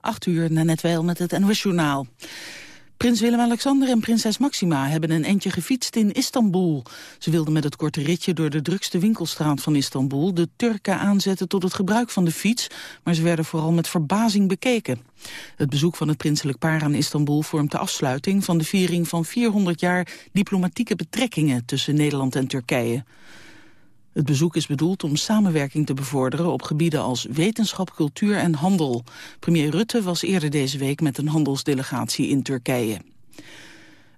8 uur, net wel met het NOS Journaal. Prins Willem-Alexander en prinses Maxima hebben een eindje gefietst in Istanbul. Ze wilden met het korte ritje door de drukste winkelstraat van Istanbul... de Turken aanzetten tot het gebruik van de fiets... maar ze werden vooral met verbazing bekeken. Het bezoek van het prinselijk paar aan Istanbul vormt de afsluiting... van de viering van 400 jaar diplomatieke betrekkingen tussen Nederland en Turkije. Het bezoek is bedoeld om samenwerking te bevorderen op gebieden als wetenschap, cultuur en handel. Premier Rutte was eerder deze week met een handelsdelegatie in Turkije.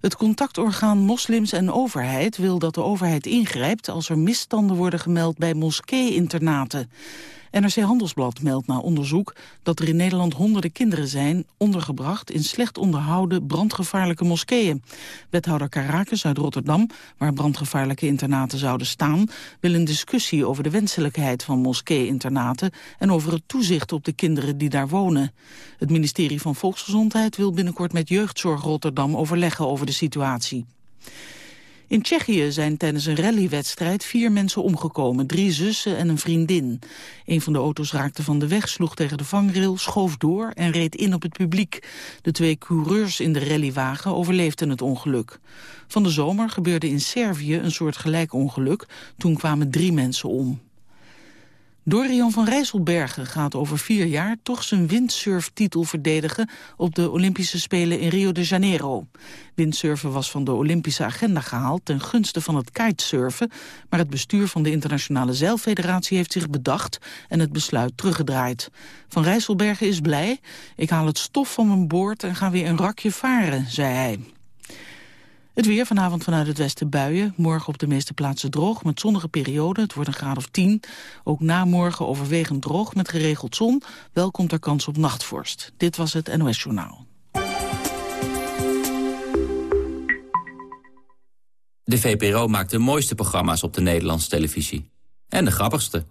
Het contactorgaan Moslims en Overheid wil dat de overheid ingrijpt als er misstanden worden gemeld bij moskee-internaten. NRC Handelsblad meldt na onderzoek dat er in Nederland honderden kinderen zijn ondergebracht in slecht onderhouden brandgevaarlijke moskeeën. Wethouder Karakes uit Rotterdam, waar brandgevaarlijke internaten zouden staan, wil een discussie over de wenselijkheid van moskee-internaten en over het toezicht op de kinderen die daar wonen. Het ministerie van Volksgezondheid wil binnenkort met Jeugdzorg Rotterdam overleggen over de situatie. In Tsjechië zijn tijdens een rallywedstrijd vier mensen omgekomen. Drie zussen en een vriendin. Een van de auto's raakte van de weg, sloeg tegen de vangrail, schoof door en reed in op het publiek. De twee coureurs in de rallywagen overleefden het ongeluk. Van de zomer gebeurde in Servië een soort gelijk ongeluk. Toen kwamen drie mensen om. Dorian van Rijsselbergen gaat over vier jaar toch zijn windsurftitel verdedigen op de Olympische Spelen in Rio de Janeiro. Windsurfen was van de Olympische agenda gehaald ten gunste van het kitesurfen, maar het bestuur van de Internationale Zeilfederatie heeft zich bedacht en het besluit teruggedraaid. Van Rijsselbergen is blij, ik haal het stof van mijn boord en ga weer een rakje varen, zei hij. Het weer vanavond vanuit het westen buien. Morgen op de meeste plaatsen droog met zonnige perioden. Het wordt een graad of 10. Ook na morgen overwegend droog met geregeld zon. Wel komt er kans op nachtvorst. Dit was het NOS Journaal. De VPRO maakt de mooiste programma's op de Nederlandse televisie. En de grappigste.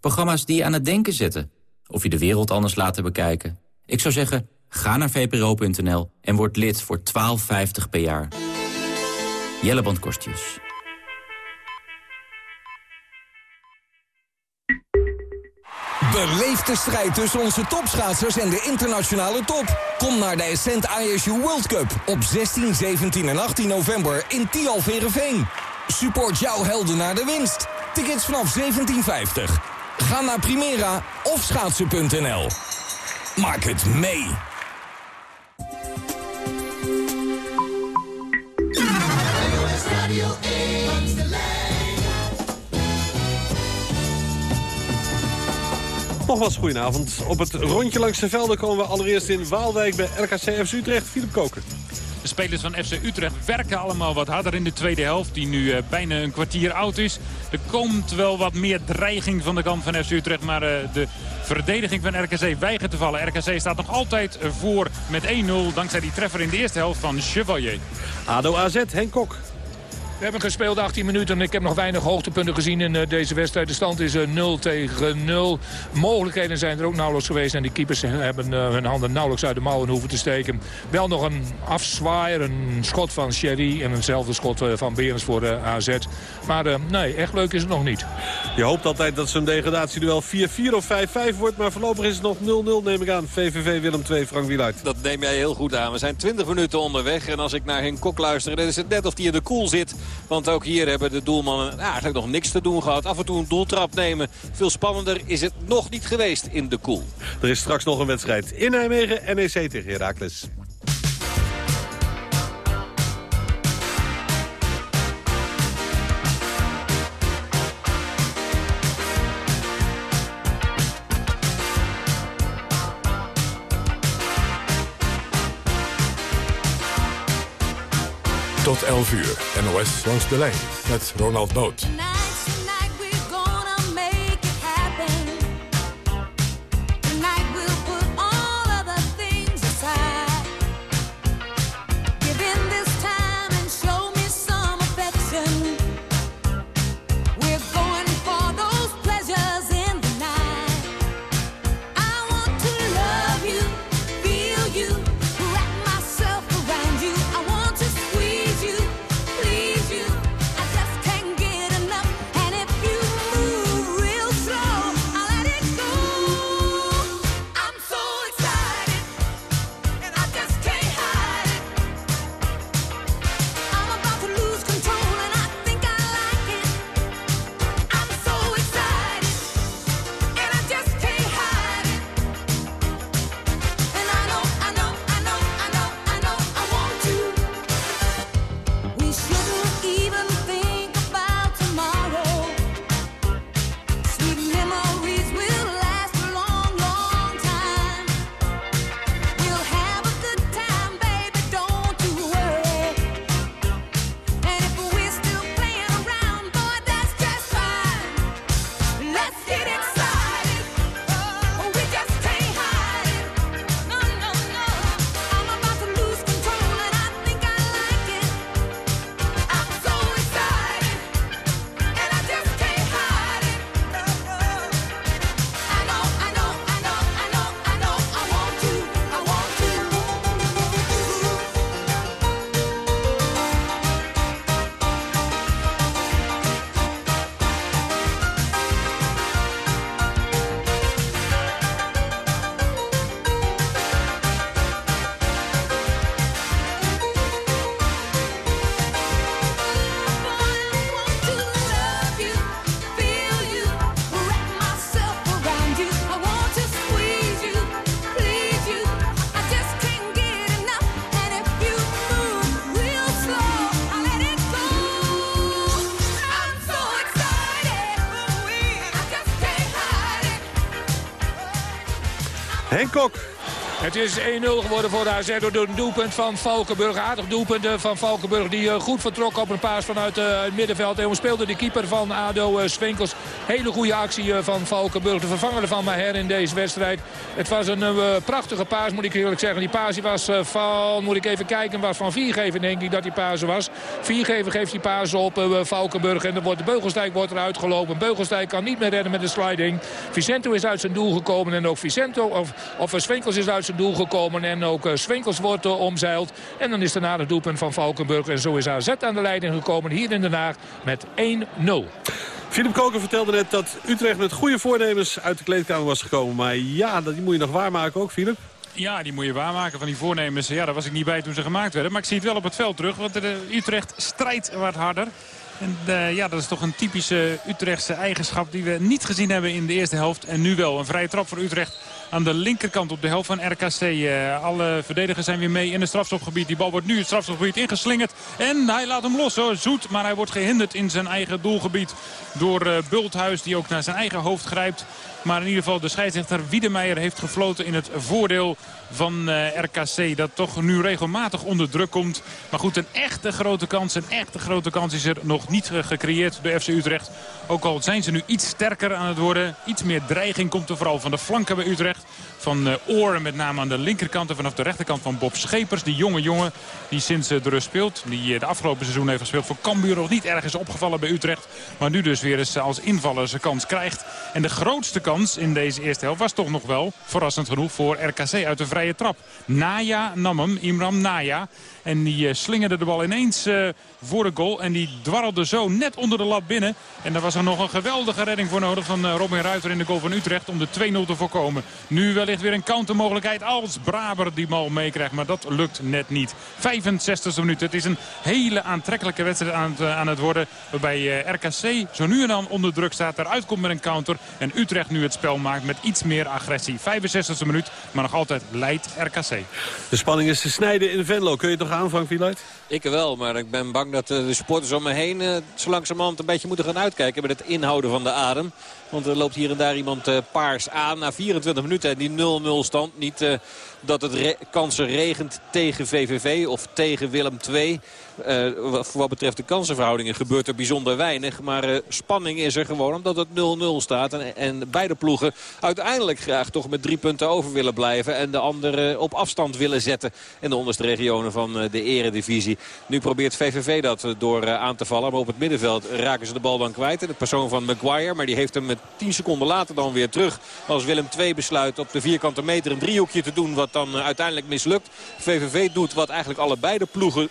Programma's die je aan het denken zetten. Of je de wereld anders laten bekijken. Ik zou zeggen, ga naar vpro.nl en word lid voor 12,50 per jaar. Jelle Kostjes. Beleef de strijd tussen onze topschaatsers en de internationale top. Kom naar de Ascent ISU World Cup op 16, 17 en 18 november in Tialverenveen. Support jouw helden naar de winst. Tickets vanaf 17,50. Ga naar Primera of schaatsen.nl. Maak het mee. Nogmaals, goedenavond. Op het rondje langs de velden komen we allereerst in Waalwijk bij RKC FC Utrecht. Philip Koken. De spelers van FC Utrecht werken allemaal wat harder in de tweede helft. Die nu eh, bijna een kwartier oud is. Er komt wel wat meer dreiging van de kant van FC Utrecht. Maar uh, de verdediging van RKC weigert te vallen. RKC staat nog altijd voor met 1-0. Dankzij die treffer in de eerste helft van Chevalier. ADO AZ, Henk Kok. We hebben gespeeld 18 minuten en ik heb nog weinig hoogtepunten gezien in eh, deze wedstrijd. De stand is 0 eh, tegen 0. Mogelijkheden zijn er ook nauwelijks geweest. En die keepers hebben eh, hun handen nauwelijks uit de mouwen hoeven te steken. Wel nog een afzwaaier, een schot van Sherry en eenzelfde schot van Berens voor de AZ. Maar nee, echt leuk is het nog niet. Je hoopt altijd dat zo'n degradatieduel 4-4 of 5-5 wordt. Maar voorlopig is het nog 0-0 neem ik aan. VVV Willem 2, Frank Wieluid. Dat neem jij heel goed aan. We zijn 20 minuten onderweg. En als ik naar Henk Kok luister, dan is het net of hij in de koel zit. Want ook hier hebben de doelmannen nou, eigenlijk nog niks te doen gehad. Af en toe een doeltrap nemen. Veel spannender is het nog niet geweest in de koel. Er is straks nog een wedstrijd in Nijmegen. NEC tegen Heracles. Tot 11 uur. NOS langs de lijn met Ronald Boot. Henk Kok. Het is 1-0 geworden voor de AZ door een doelpunt van Valkenburg. Aardig doelpunt eh, van Valkenburg die eh, goed vertrok op een paas vanuit eh, het middenveld. En speelde de keeper van ADO Svenkels. Hele goede actie van Valkenburg. De vervanger van Maher in deze wedstrijd. Het was een prachtige paas moet ik eerlijk zeggen. Die paas was van, moet ik even kijken, was van Viergever denk ik dat die paas was. Viergever geeft die paas op Valkenburg. En dan wordt de Beugelsdijk wordt eruit gelopen. Beugelsdijk kan niet meer redden met de sliding. Vicento is uit zijn doel gekomen. En ook Vicento, of, of Svenkels is uit zijn doel gekomen. En ook Swinkels wordt omzeild. En dan is daarna het doelpunt van Valkenburg. En zo is AZ aan de leiding gekomen hier in Den Haag met 1-0. Philip Koker vertelde net dat Utrecht met goede voornemens uit de kleedkamer was gekomen. Maar ja, die moet je nog waarmaken ook, Philip. Ja, die moet je waarmaken van die voornemens. Ja, daar was ik niet bij toen ze gemaakt werden. Maar ik zie het wel op het veld terug. Want Utrecht strijdt wat harder. En uh, ja, dat is toch een typische Utrechtse eigenschap die we niet gezien hebben in de eerste helft. En nu wel. Een vrije trap voor Utrecht aan de linkerkant op de helft van RKC. Uh, alle verdedigers zijn weer mee in het strafstofgebied. Die bal wordt nu het strafstofgebied ingeslingerd. En hij laat hem los hoor. Zoet, maar hij wordt gehinderd in zijn eigen doelgebied. Door uh, Bulthuis die ook naar zijn eigen hoofd grijpt. Maar in ieder geval de scheidsrechter Wiedemeijer heeft gefloten in het voordeel van uh, RKC. Dat toch nu regelmatig onder druk komt. Maar goed, een echte grote kans, een echte grote kans is er nog niet gecreëerd door FC Utrecht. Ook al zijn ze nu iets sterker aan het worden. Iets meer dreiging komt er vooral van de flanken bij Utrecht. Van uh, Oren met name aan de linkerkant en vanaf de rechterkant van Bob Schepers. Die jonge jongen die sinds uh, de rust speelt. Die de afgelopen seizoen heeft gespeeld voor Cambuur. Nog niet ergens opgevallen bij Utrecht. Maar nu dus weer eens als invaller zijn kans krijgt. En de grootste kans in deze eerste helft was toch nog wel, verrassend genoeg, voor RKC uit de vrije trap. Naya nam hem, Imram Naya. En die uh, slingerde de bal ineens uh, voor de goal. En die dwarrelde zo net onder de lat binnen. En daar was er nog een geweldige redding voor nodig van uh, Robin Ruiter in de goal van Utrecht. Om de 2-0 te voorkomen. Nu wellicht weer een countermogelijkheid als Braber die bal meekrijgt. Maar dat lukt net niet. 65e minuut. Het is een hele aantrekkelijke wedstrijd aan het, aan het worden. Waarbij RKC zo nu en dan onder druk staat. Eruit komt met een counter. En Utrecht nu het spel maakt met iets meer agressie. 65e minuut. Maar nog altijd leidt RKC. De spanning is te snijden in Venlo. Kun je toch aan, Ik wel, maar ik ben bang dat de supporters om me heen... Uh, zo langzamerhand een beetje moeten gaan uitkijken... met het inhouden van de adem. Want er loopt hier en daar iemand uh, paars aan. Na 24 minuten en die 0-0 stand. Niet dat het kansen regent tegen VVV of tegen Willem II. Uh, wat betreft de kansenverhoudingen gebeurt er bijzonder weinig. Maar uh, spanning is er gewoon omdat het 0-0 staat. En, en, beide ploegen uiteindelijk graag toch met drie punten over willen blijven. En de andere op afstand willen zetten in de onderste regionen van de eredivisie. Nu probeert VVV dat door aan te vallen. Maar op het middenveld raken ze de bal dan kwijt. In de persoon van Maguire. Maar die heeft hem met 10 seconden later dan weer terug. Als Willem II besluit op de vierkante meter een driehoekje te doen. Wat dan uiteindelijk mislukt. VVV doet wat eigenlijk allebei de ploegen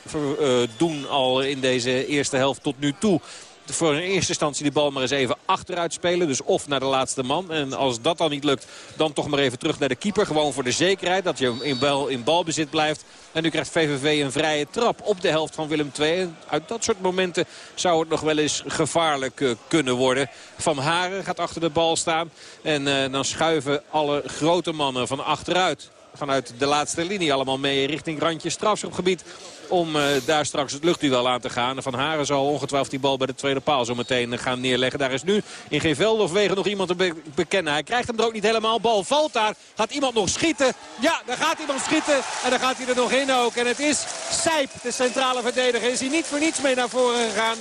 doen al in deze eerste helft tot nu toe voor in eerste instantie die bal maar eens even achteruit spelen. Dus of naar de laatste man. En als dat dan niet lukt, dan toch maar even terug naar de keeper. Gewoon voor de zekerheid dat je in, bal, in balbezit blijft. En nu krijgt VVV een vrije trap op de helft van Willem II. En uit dat soort momenten zou het nog wel eens gevaarlijk uh, kunnen worden. Van Haren gaat achter de bal staan. En dan schuiven alle grote mannen van achteruit vanuit de laatste linie allemaal mee richting randje strafschopgebied. Om uh, daar straks het luchtduel aan te gaan. Van Haren zal ongetwijfeld die bal bij de tweede paal zo meteen gaan neerleggen. Daar is nu in geen veld of wegen nog iemand te be bekennen. Hij krijgt hem er ook niet helemaal. Bal valt daar. Gaat iemand nog schieten? Ja, daar gaat iemand schieten. En dan gaat hij er nog in ook. En het is Sijp, de centrale verdediger. Is hij niet voor niets mee naar voren gegaan.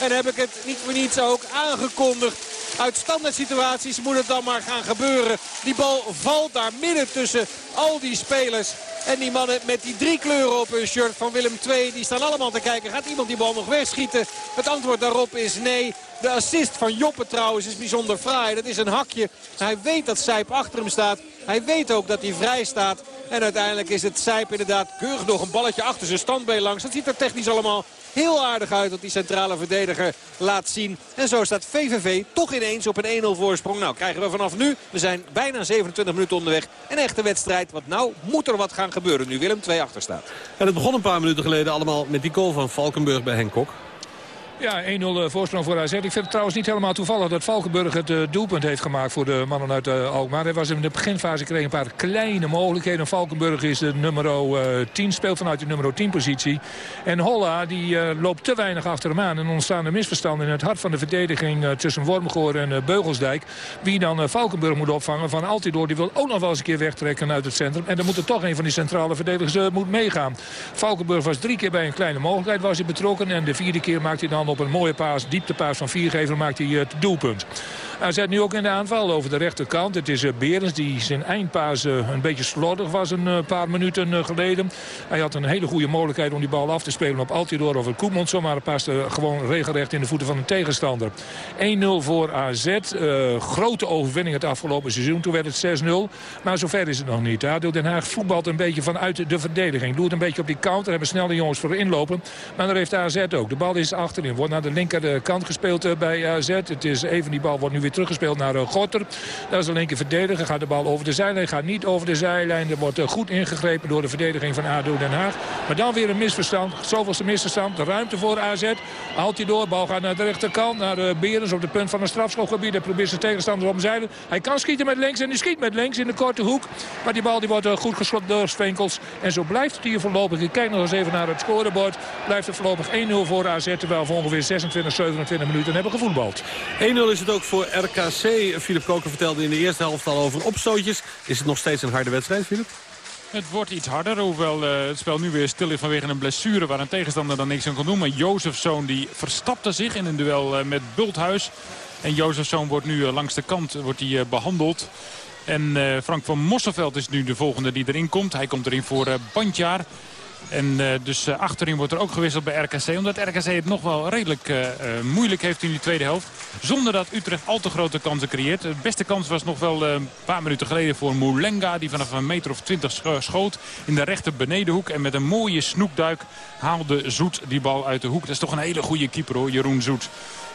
En heb ik het niet voor niets ook aangekondigd. Uit standaard situaties moet het dan maar gaan gebeuren. Die bal valt daar midden tussen al die spelers. En die mannen met die drie kleuren op hun shirt van Willem II... die staan allemaal te kijken. Gaat iemand die bal nog wegschieten? Het antwoord daarop is nee. De assist van Joppe trouwens is bijzonder fraai. Dat is een hakje. Hij weet dat Sijp achter hem staat. Hij weet ook dat hij vrij staat. En uiteindelijk is het Sijp inderdaad keurig nog een balletje achter zijn standbeen langs. Dat ziet er technisch allemaal heel aardig uit dat die centrale verdediger laat zien. En zo staat VVV toch ineens op een 1-0 voorsprong. Nou, krijgen we vanaf nu. We zijn bijna 27 minuten onderweg. Een echte wedstrijd. Want nou moet er wat gaan gebeuren nu Willem 2 achter staat. En het begon een paar minuten geleden allemaal met die goal van Valkenburg bij Henk Kok. Ja, 1-0 voorsprong voor AZ. Ik vind het trouwens niet helemaal toevallig dat Valkenburg het doelpunt heeft gemaakt voor de mannen uit Alkmaar. Hij was in de beginfase kreeg een paar kleine mogelijkheden. Valkenburg is de nummer 10, speelt vanuit de nummer 10 positie. En Holla die loopt te weinig achter hem aan. En ontstaan er misverstanden in het hart van de verdediging tussen Wormgoor en Beugelsdijk. Wie dan Valkenburg moet opvangen van Altidoor. Die wil ook nog wel eens een keer wegtrekken uit het centrum. En dan moet er toch een van die centrale verdedigers moet meegaan. Valkenburg was drie keer bij een kleine mogelijkheid was hij betrokken. En de vierde keer maakt hij dan op een mooie paas, dieptepaas van Viergever, maakt hij het doelpunt. Hij zet nu ook in de aanval over de rechterkant. Het is eh, Berens die zijn eindpaas eh, een beetje slordig was een eh, paar minuten geleden. Hij had een hele goede mogelijkheid om die bal af te spelen op Altidor over Koemondson. Maar het paste gewoon regelrecht in de voeten van een tegenstander. 1-0 voor AZ. grote overwinning het afgelopen seizoen. Toen werd het 6-0. Maar zover is het nog niet. Door Den Haag voetbalt een beetje vanuit de verdediging. Doet een beetje op die counter. Hebben snel de jongens voor inlopen. Maar daar heeft AZ ook. De bal is achterin. Wordt naar de linkerkant gespeeld bij AZ. Het is even die bal wordt nu weer teruggespeeld naar uh, Gorter. Dat is de linker verdediger. Gaat de bal over de zijlijn. Gaat niet over de zijlijn. Er wordt uh, goed ingegrepen door de verdediging van ADO Den Haag. Maar dan weer een misverstand. Zoveelste misverstand. De ruimte voor AZ. Haalt hij door. Bal gaat naar de rechterkant. Naar uh, Berens op de punt van een strafschopgebied. Hij probeert zijn tegenstander omzeilen. Hij kan schieten met links. En hij schiet met links in de korte hoek. Maar die bal die wordt goed geschopt door Svenkels. En zo blijft het hier voorlopig. Ik kijk nog eens even naar het scorebord. Blijft het voorlopig 1-0 voor AZ. Terwijl we ongeveer 26, 27 minuten hebben gevoetbald. 1-0 is het ook voor RKC. Filip Koker vertelde in de eerste helft al over opstootjes. Is het nog steeds een harde wedstrijd, Filip? Het wordt iets harder, hoewel uh, het spel nu weer stil is vanwege een blessure... waar een tegenstander dan niks aan kan doen. Maar Jozefzoon die verstapte zich in een duel uh, met Bulthuis. En Jozefzoon wordt nu uh, langs de kant wordt hij, behandeld. En Frank van Mosselveld is nu de volgende die erin komt. Hij komt erin voor Bandjaar. En uh, dus uh, achterin wordt er ook gewisseld bij RKC. Omdat RKC het nog wel redelijk uh, moeilijk heeft in die tweede helft. Zonder dat Utrecht al te grote kansen creëert. De beste kans was nog wel een paar minuten geleden voor Moulenga. Die vanaf een meter of twintig schoot in de rechter benedenhoek. En met een mooie snoekduik haalde Zoet die bal uit de hoek. Dat is toch een hele goede keeper hoor, Jeroen Zoet.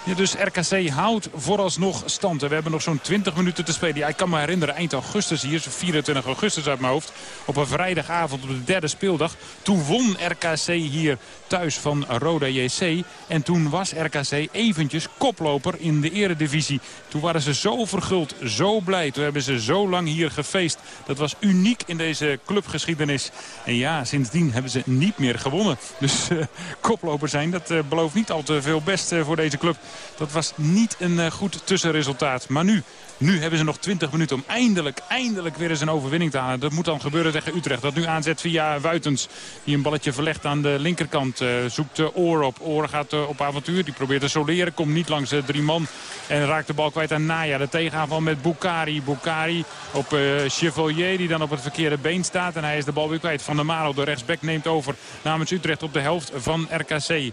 Ja, dus RKC houdt vooralsnog stand. We hebben nog zo'n 20 minuten te spelen. Ja, ik kan me herinneren, eind augustus hier, 24 augustus uit mijn hoofd. Op een vrijdagavond op de derde speeldag. Toen won RKC hier thuis van Roda JC. En toen was RKC eventjes koploper in de eredivisie. Toen waren ze zo verguld, zo blij. Toen hebben ze zo lang hier gefeest. Dat was uniek in deze clubgeschiedenis. En ja, sindsdien hebben ze niet meer gewonnen. Dus uh, koploper zijn, dat uh, belooft niet al te veel best uh, voor deze club. Dat was niet een goed tussenresultaat. Maar nu nu hebben ze nog 20 minuten om eindelijk, eindelijk weer eens een overwinning te halen. Dat moet dan gebeuren tegen Utrecht. Dat nu aanzet via Wuitens. Die een balletje verlegt aan de linkerkant. Uh, zoekt Oor op. Oor gaat uh, op avontuur. Die probeert te soleren. Komt niet langs drie man. En raakt de bal kwijt aan Naya. De tegenaanval met Bukari. Bukari op Chevalier. Die dan op het verkeerde been staat. En hij is de bal weer kwijt. Van der Maro, de rechtsback, neemt over namens Utrecht op de helft van RKC.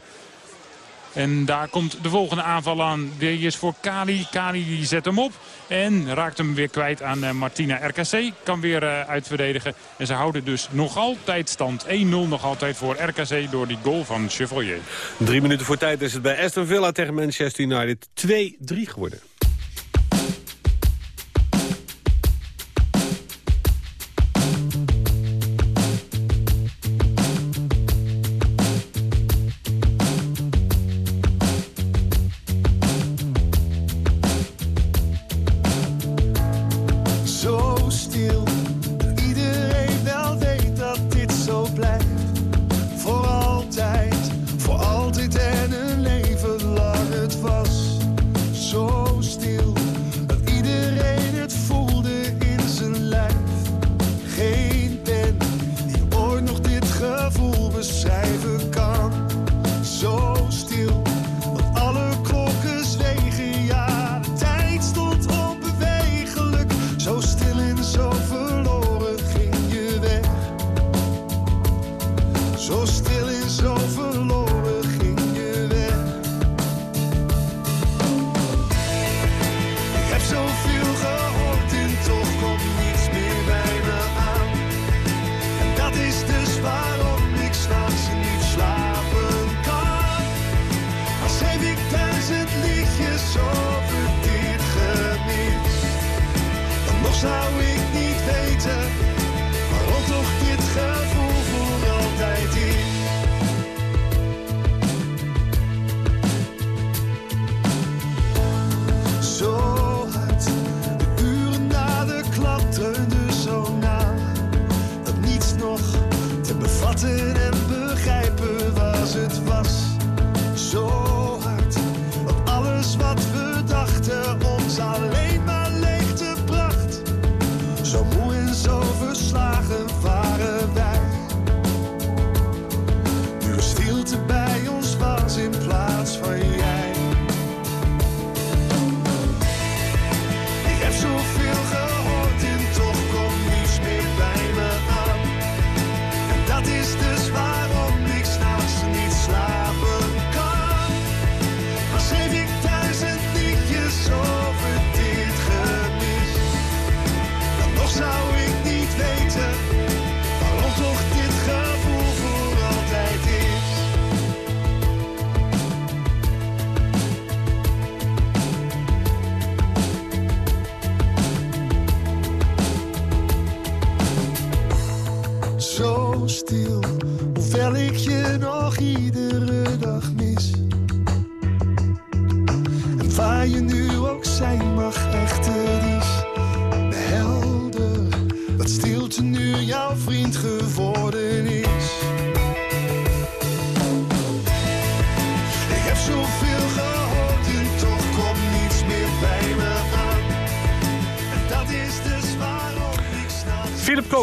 En daar komt de volgende aanval aan. Die is voor Kali. Kali die zet hem op. En raakt hem weer kwijt aan uh, Martina. RKC kan weer uh, uitverdedigen. En ze houden dus nog altijd stand. 1-0 nog altijd voor RKC door die goal van Chevalier. Drie minuten voor tijd is het bij Aston Villa tegen Manchester United 2-3 geworden.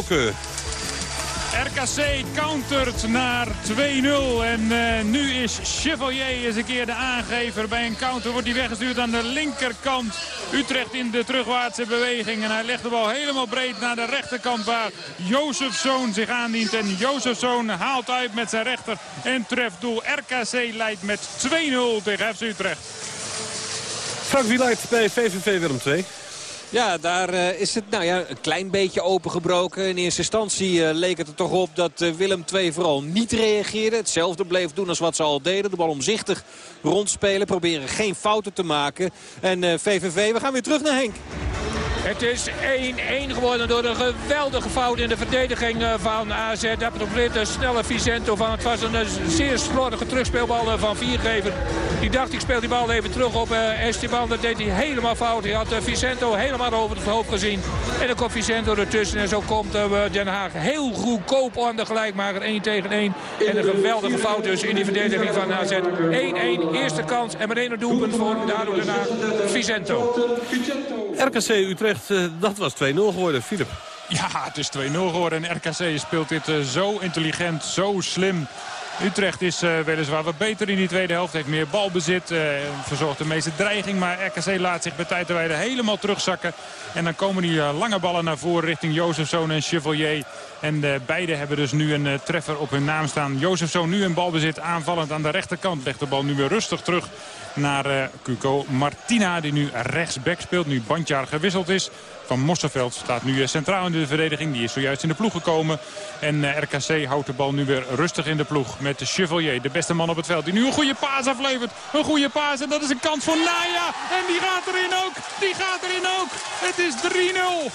Koken. RKC countert naar 2-0. En eh, nu is Chevalier eens een keer de aangever. Bij een counter wordt hij weggestuurd aan de linkerkant. Utrecht in de terugwaartse beweging. En hij legt de bal helemaal breed naar de rechterkant waar Jozefzoon zich aandient. En Jozefzoon haalt uit met zijn rechter en treft doel. RKC leidt met 2-0 tegen FC Utrecht. Frank Wieluid bij VVV Willem 2. Ja, daar eh, is het nou ja, een klein beetje opengebroken. In eerste instantie eh, leek het er toch op dat eh, Willem II vooral niet reageerde. Hetzelfde bleef doen als wat ze al deden. De bal omzichtig rondspelen, proberen geen fouten te maken. En VVV, we gaan weer terug naar Henk. Het is 1-1 geworden door een geweldige fout in de verdediging eh, van AZ. Dat probeert de snelle Vicento van. Het was een eh, zeer slordige terugspeelbal eh, van Viergever. Die dacht ik speel die bal even terug op Esteban. Dat deed hij helemaal fout. Hij had Vicento helemaal over het hoofd gezien. En dan komt Vicento ertussen. En zo komt Den Haag heel goedkoop aan de gelijkmaker 1 tegen 1. En een geweldige fout dus in die verdediging van AZ. 1-1, eerste kans en meteen een doelpunt voor daardoor Den Haag. Vicento. RKC Utrecht, eh, dat was 2-0 geworden. Philip. Ja, het is 2-0 geworden en RKC speelt dit uh, zo intelligent, zo slim. Utrecht is uh, weliswaar wat beter in die tweede helft. Heeft meer balbezit, uh, verzorgt de meeste dreiging. Maar RKC laat zich bij tijd helemaal terugzakken. En dan komen die lange ballen naar voren richting Jozefzoon en Chevalier. En beide hebben dus nu een treffer op hun naam staan. Jozefzoon nu een balbezit aanvallend aan de rechterkant. Legt de bal nu weer rustig terug naar Cuco Martina. Die nu rechtsback speelt. Nu Bandjaar gewisseld is. Van Mosselveld staat nu centraal in de verdediging. Die is zojuist in de ploeg gekomen. En RKC houdt de bal nu weer rustig in de ploeg. Met de Chevalier, de beste man op het veld. Die nu een goede paas aflevert. Een goede paas en dat is een kans voor Naya. En die gaat erin ook. Die gaat erin ook. Het is 3-0.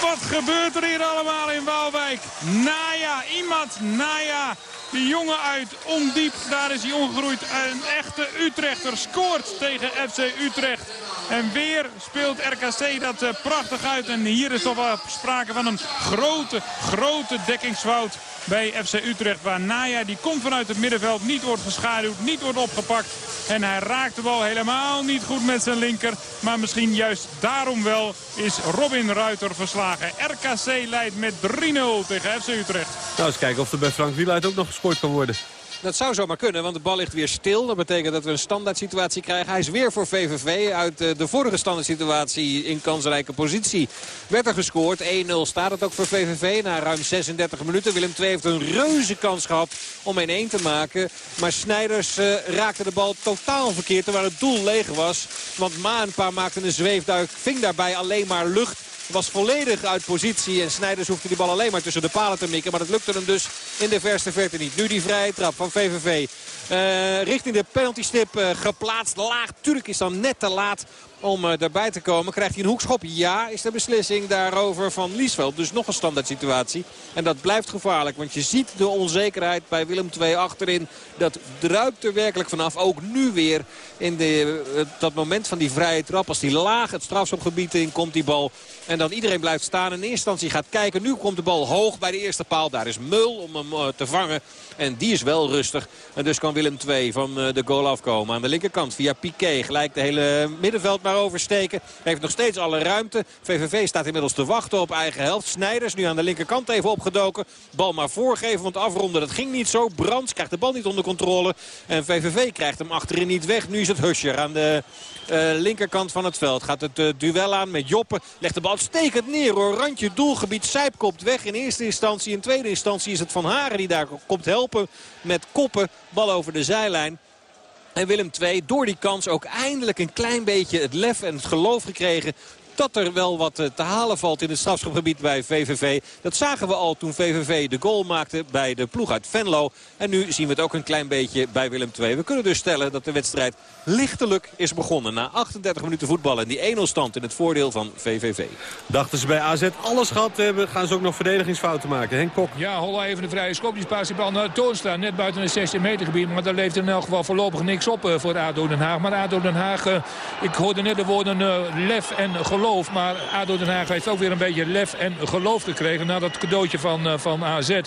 Wat gebeurt er hier allemaal in Waalwijk? Naya, iemand Naya. Die jongen uit ondiep, daar is hij ongegroeid. Een echte Utrechter scoort tegen FC Utrecht. En weer speelt RKC dat uh, prachtig uit. En hier is toch wel sprake van een grote, grote dekkingsfout bij FC Utrecht. Waar Naya, die komt vanuit het middenveld, niet wordt geschaduwd, niet wordt opgepakt. En hij raakt de bal helemaal niet goed met zijn linker. Maar misschien juist daarom wel is Robin Ruiter verslagen. RKC leidt met 3-0 tegen FC Utrecht. Nou, eens kijken of er bij Frank Wieluid ook nog worden. Dat zou zomaar kunnen, want de bal ligt weer stil. Dat betekent dat we een standaard situatie krijgen. Hij is weer voor VVV. Uit de vorige standaard situatie in kansrijke positie werd er gescoord. 1-0 staat het ook voor VVV na ruim 36 minuten. Willem II heeft een reuze kans gehad om 1-1 te maken. Maar Snijders uh, raakte de bal totaal verkeerd terwijl het doel leeg was. Want Maanpa maakte een zweefduik, ving daarbij alleen maar lucht was volledig uit positie. En Snijders hoefde die bal alleen maar tussen de palen te mikken. Maar dat lukte hem dus in de verste verte niet. Nu die vrije trap van VVV. Uh, richting de penaltystip uh, geplaatst. Laag. Turk is dan net te laat om uh, erbij te komen. Krijgt hij een hoekschop? Ja, is de beslissing daarover van Liesveld. Dus nog een standaard situatie. En dat blijft gevaarlijk. Want je ziet de onzekerheid bij Willem II achterin. Dat druipt er werkelijk vanaf. Ook nu weer in de, dat moment van die vrije trap. Als die laag het strafschopgebied in komt die bal. En dan iedereen blijft staan. In eerste instantie gaat kijken. Nu komt de bal hoog bij de eerste paal. Daar is Mul om hem uh, te vangen. En die is wel rustig. En dus kan Willem II van de goal afkomen. Aan de linkerkant via Piqué. Gelijk de hele middenveld oversteken. Heeft nog steeds alle ruimte. VVV staat inmiddels te wachten op eigen helft. Snijders nu aan de linkerkant even opgedoken. Bal maar voorgeven, want afronden dat ging niet zo. Brands krijgt de bal niet onder controle. En VVV krijgt hem achterin niet weg. Nu is het Huscher aan de uh, linkerkant van het veld. Gaat het uh, duel aan met Joppen. Legt de bal uitstekend neer hoor. Randje doelgebied. Sijp kopt weg in eerste instantie. In tweede instantie is het Van Haren die daar komt helpen met koppen. Bal over de zijlijn. En Willem II door die kans ook eindelijk een klein beetje het lef en het geloof gekregen dat er wel wat eh, te halen valt in het strafschopgebied bij VVV. Dat zagen we al toen VVV de goal maakte bij de ploeg uit Venlo. En nu zien we het ook een klein beetje bij Willem II. We kunnen dus stellen dat de wedstrijd lichtelijk is begonnen. Na 38 minuten voetballen en die 1-0 stand in het voordeel van VVV. Dachten ze bij AZ alles gehad te hebben, gaan ze ook nog verdedigingsfouten maken. Henk Kok. Ja, Holla even de vrije schop. Die die bal naar Toonstra, net buiten het 16 meter gebied. Maar daar leeft in elk geval voorlopig niks op uh, voor ADO Den Haag. Maar ADO Den Haag, uh, ik hoorde net de woorden lef en geloof. Maar ADO Den Haag heeft ook weer een beetje lef en geloof gekregen na dat cadeautje van, van AZ.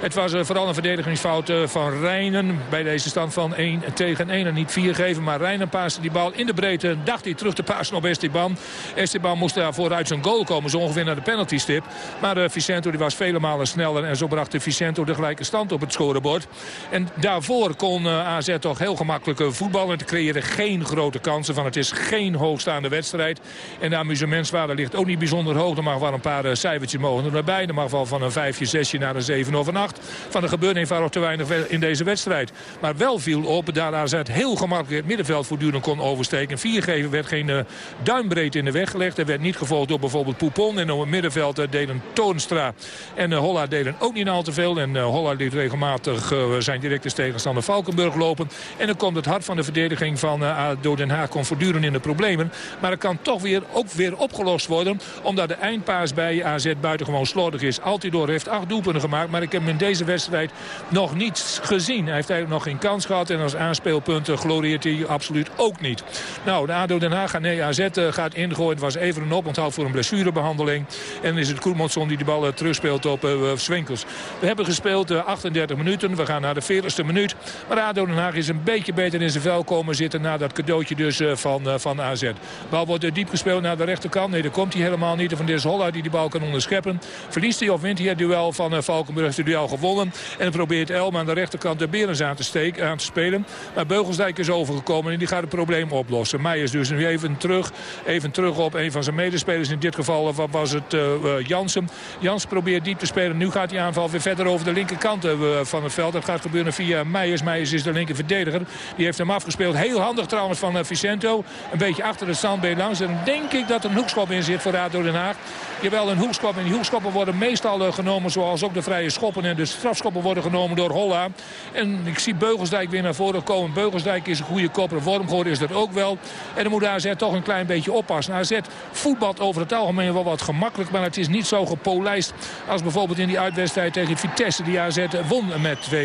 Het was vooral een verdedigingsfout van Rijnen bij deze stand van 1 tegen 1 en niet 4 geven. Maar Rijnen paaste die bal in de breedte. Dacht hij terug te passen op Esteban. Esteban moest daar vooruit zijn goal komen. Zo ongeveer naar de penalty stip. Maar Vicento die was vele malen sneller. En zo bracht de Vicento de gelijke stand op het scorebord. En daarvoor kon AZ toch heel gemakkelijk voetballen. Het creëerde geen grote kansen van. Het is geen hoogstaande wedstrijd. En de amusementswaarde ligt ook niet bijzonder hoog. Er mag wel een paar uh, cijfertjes mogen erbij. Er mag wel van een 5, 6 naar een 7 of een 8. Van de gebeurde eenvoudig te weinig in deze wedstrijd. Maar wel viel op daar AZ heel gemakkelijk het middenveld voortdurend kon oversteken. Viergever werd geen uh, duimbreed in de weg gelegd. Er werd niet gevolgd door bijvoorbeeld Poupon. En op het middenveld uh, deden Toornstra en Holla deden ook niet al te veel. En Holla liet regelmatig zijn directe tegenstander Valkenburg lopen. En dan komt het hart van de verdediging van ADO Den Haag voortdurend in de problemen. Maar het kan toch weer, ook weer opgelost worden. Omdat de eindpaas bij AZ buitengewoon slordig is. Altidoor heeft acht doelpunten gemaakt. Maar ik heb hem in deze wedstrijd nog niets gezien. Hij heeft eigenlijk nog geen kans gehad. En als aanspeelpunt glorieert hij absoluut ook niet. Nou, de ADO Den Haag, nee, AZ gaat ingooien. Het was even een oponthoud voor een blessurebehandeling. En is het Koermonsson die de bal uh, terugspeelt op uh, Swinkels. We hebben gespeeld uh, 38 minuten. We gaan naar de 40ste minuut. Maar ADO Den Haag is een beetje beter in zijn vel komen zitten... na dat cadeautje dus van, van AZ. Bal wordt diep gespeeld naar de rechterkant. Nee, daar komt hij helemaal niet. Van Des Holla die die bal kan onderscheppen. Verliest hij of wint hij het duel van Valkenburg. Heeft het duel gewonnen. En probeert Elma aan de rechterkant de Berens aan te, steken, aan te spelen. Maar Beugelsdijk is overgekomen en die gaat het probleem oplossen. Meijers dus nu even terug, even terug op een van zijn medespelers. In dit geval was het uh, Jansen. Jans probeert diep te spelen. Nu gaat die aanval weer verder over de linkerkant van het veld. Dat gaat gebeuren via Meijers. Meijers is de linker verdediger. Die heeft hem afgespeeld. Heel handig trouwens van Vicento. Een beetje achter het standbeen langs. En denk ik dat een hoekschop in zit voor ADO Den Haag. Jawel, een hoekschop. En die hoekschoppen worden meestal genomen zoals ook de vrije schoppen. En de strafschoppen worden genomen door Holla. En ik zie Beugelsdijk weer naar voren komen. Beugelsdijk is een goede kopper. Wormgoor is dat ook wel. En dan moet AZ toch een klein beetje oppassen. AZ voetbalt over het algemeen wel wat gemakkelijk. Maar het is niet zo gepolijst als bijvoorbeeld in die uitwedstrijd tegen Vitesse. Die AZ won met 2-1.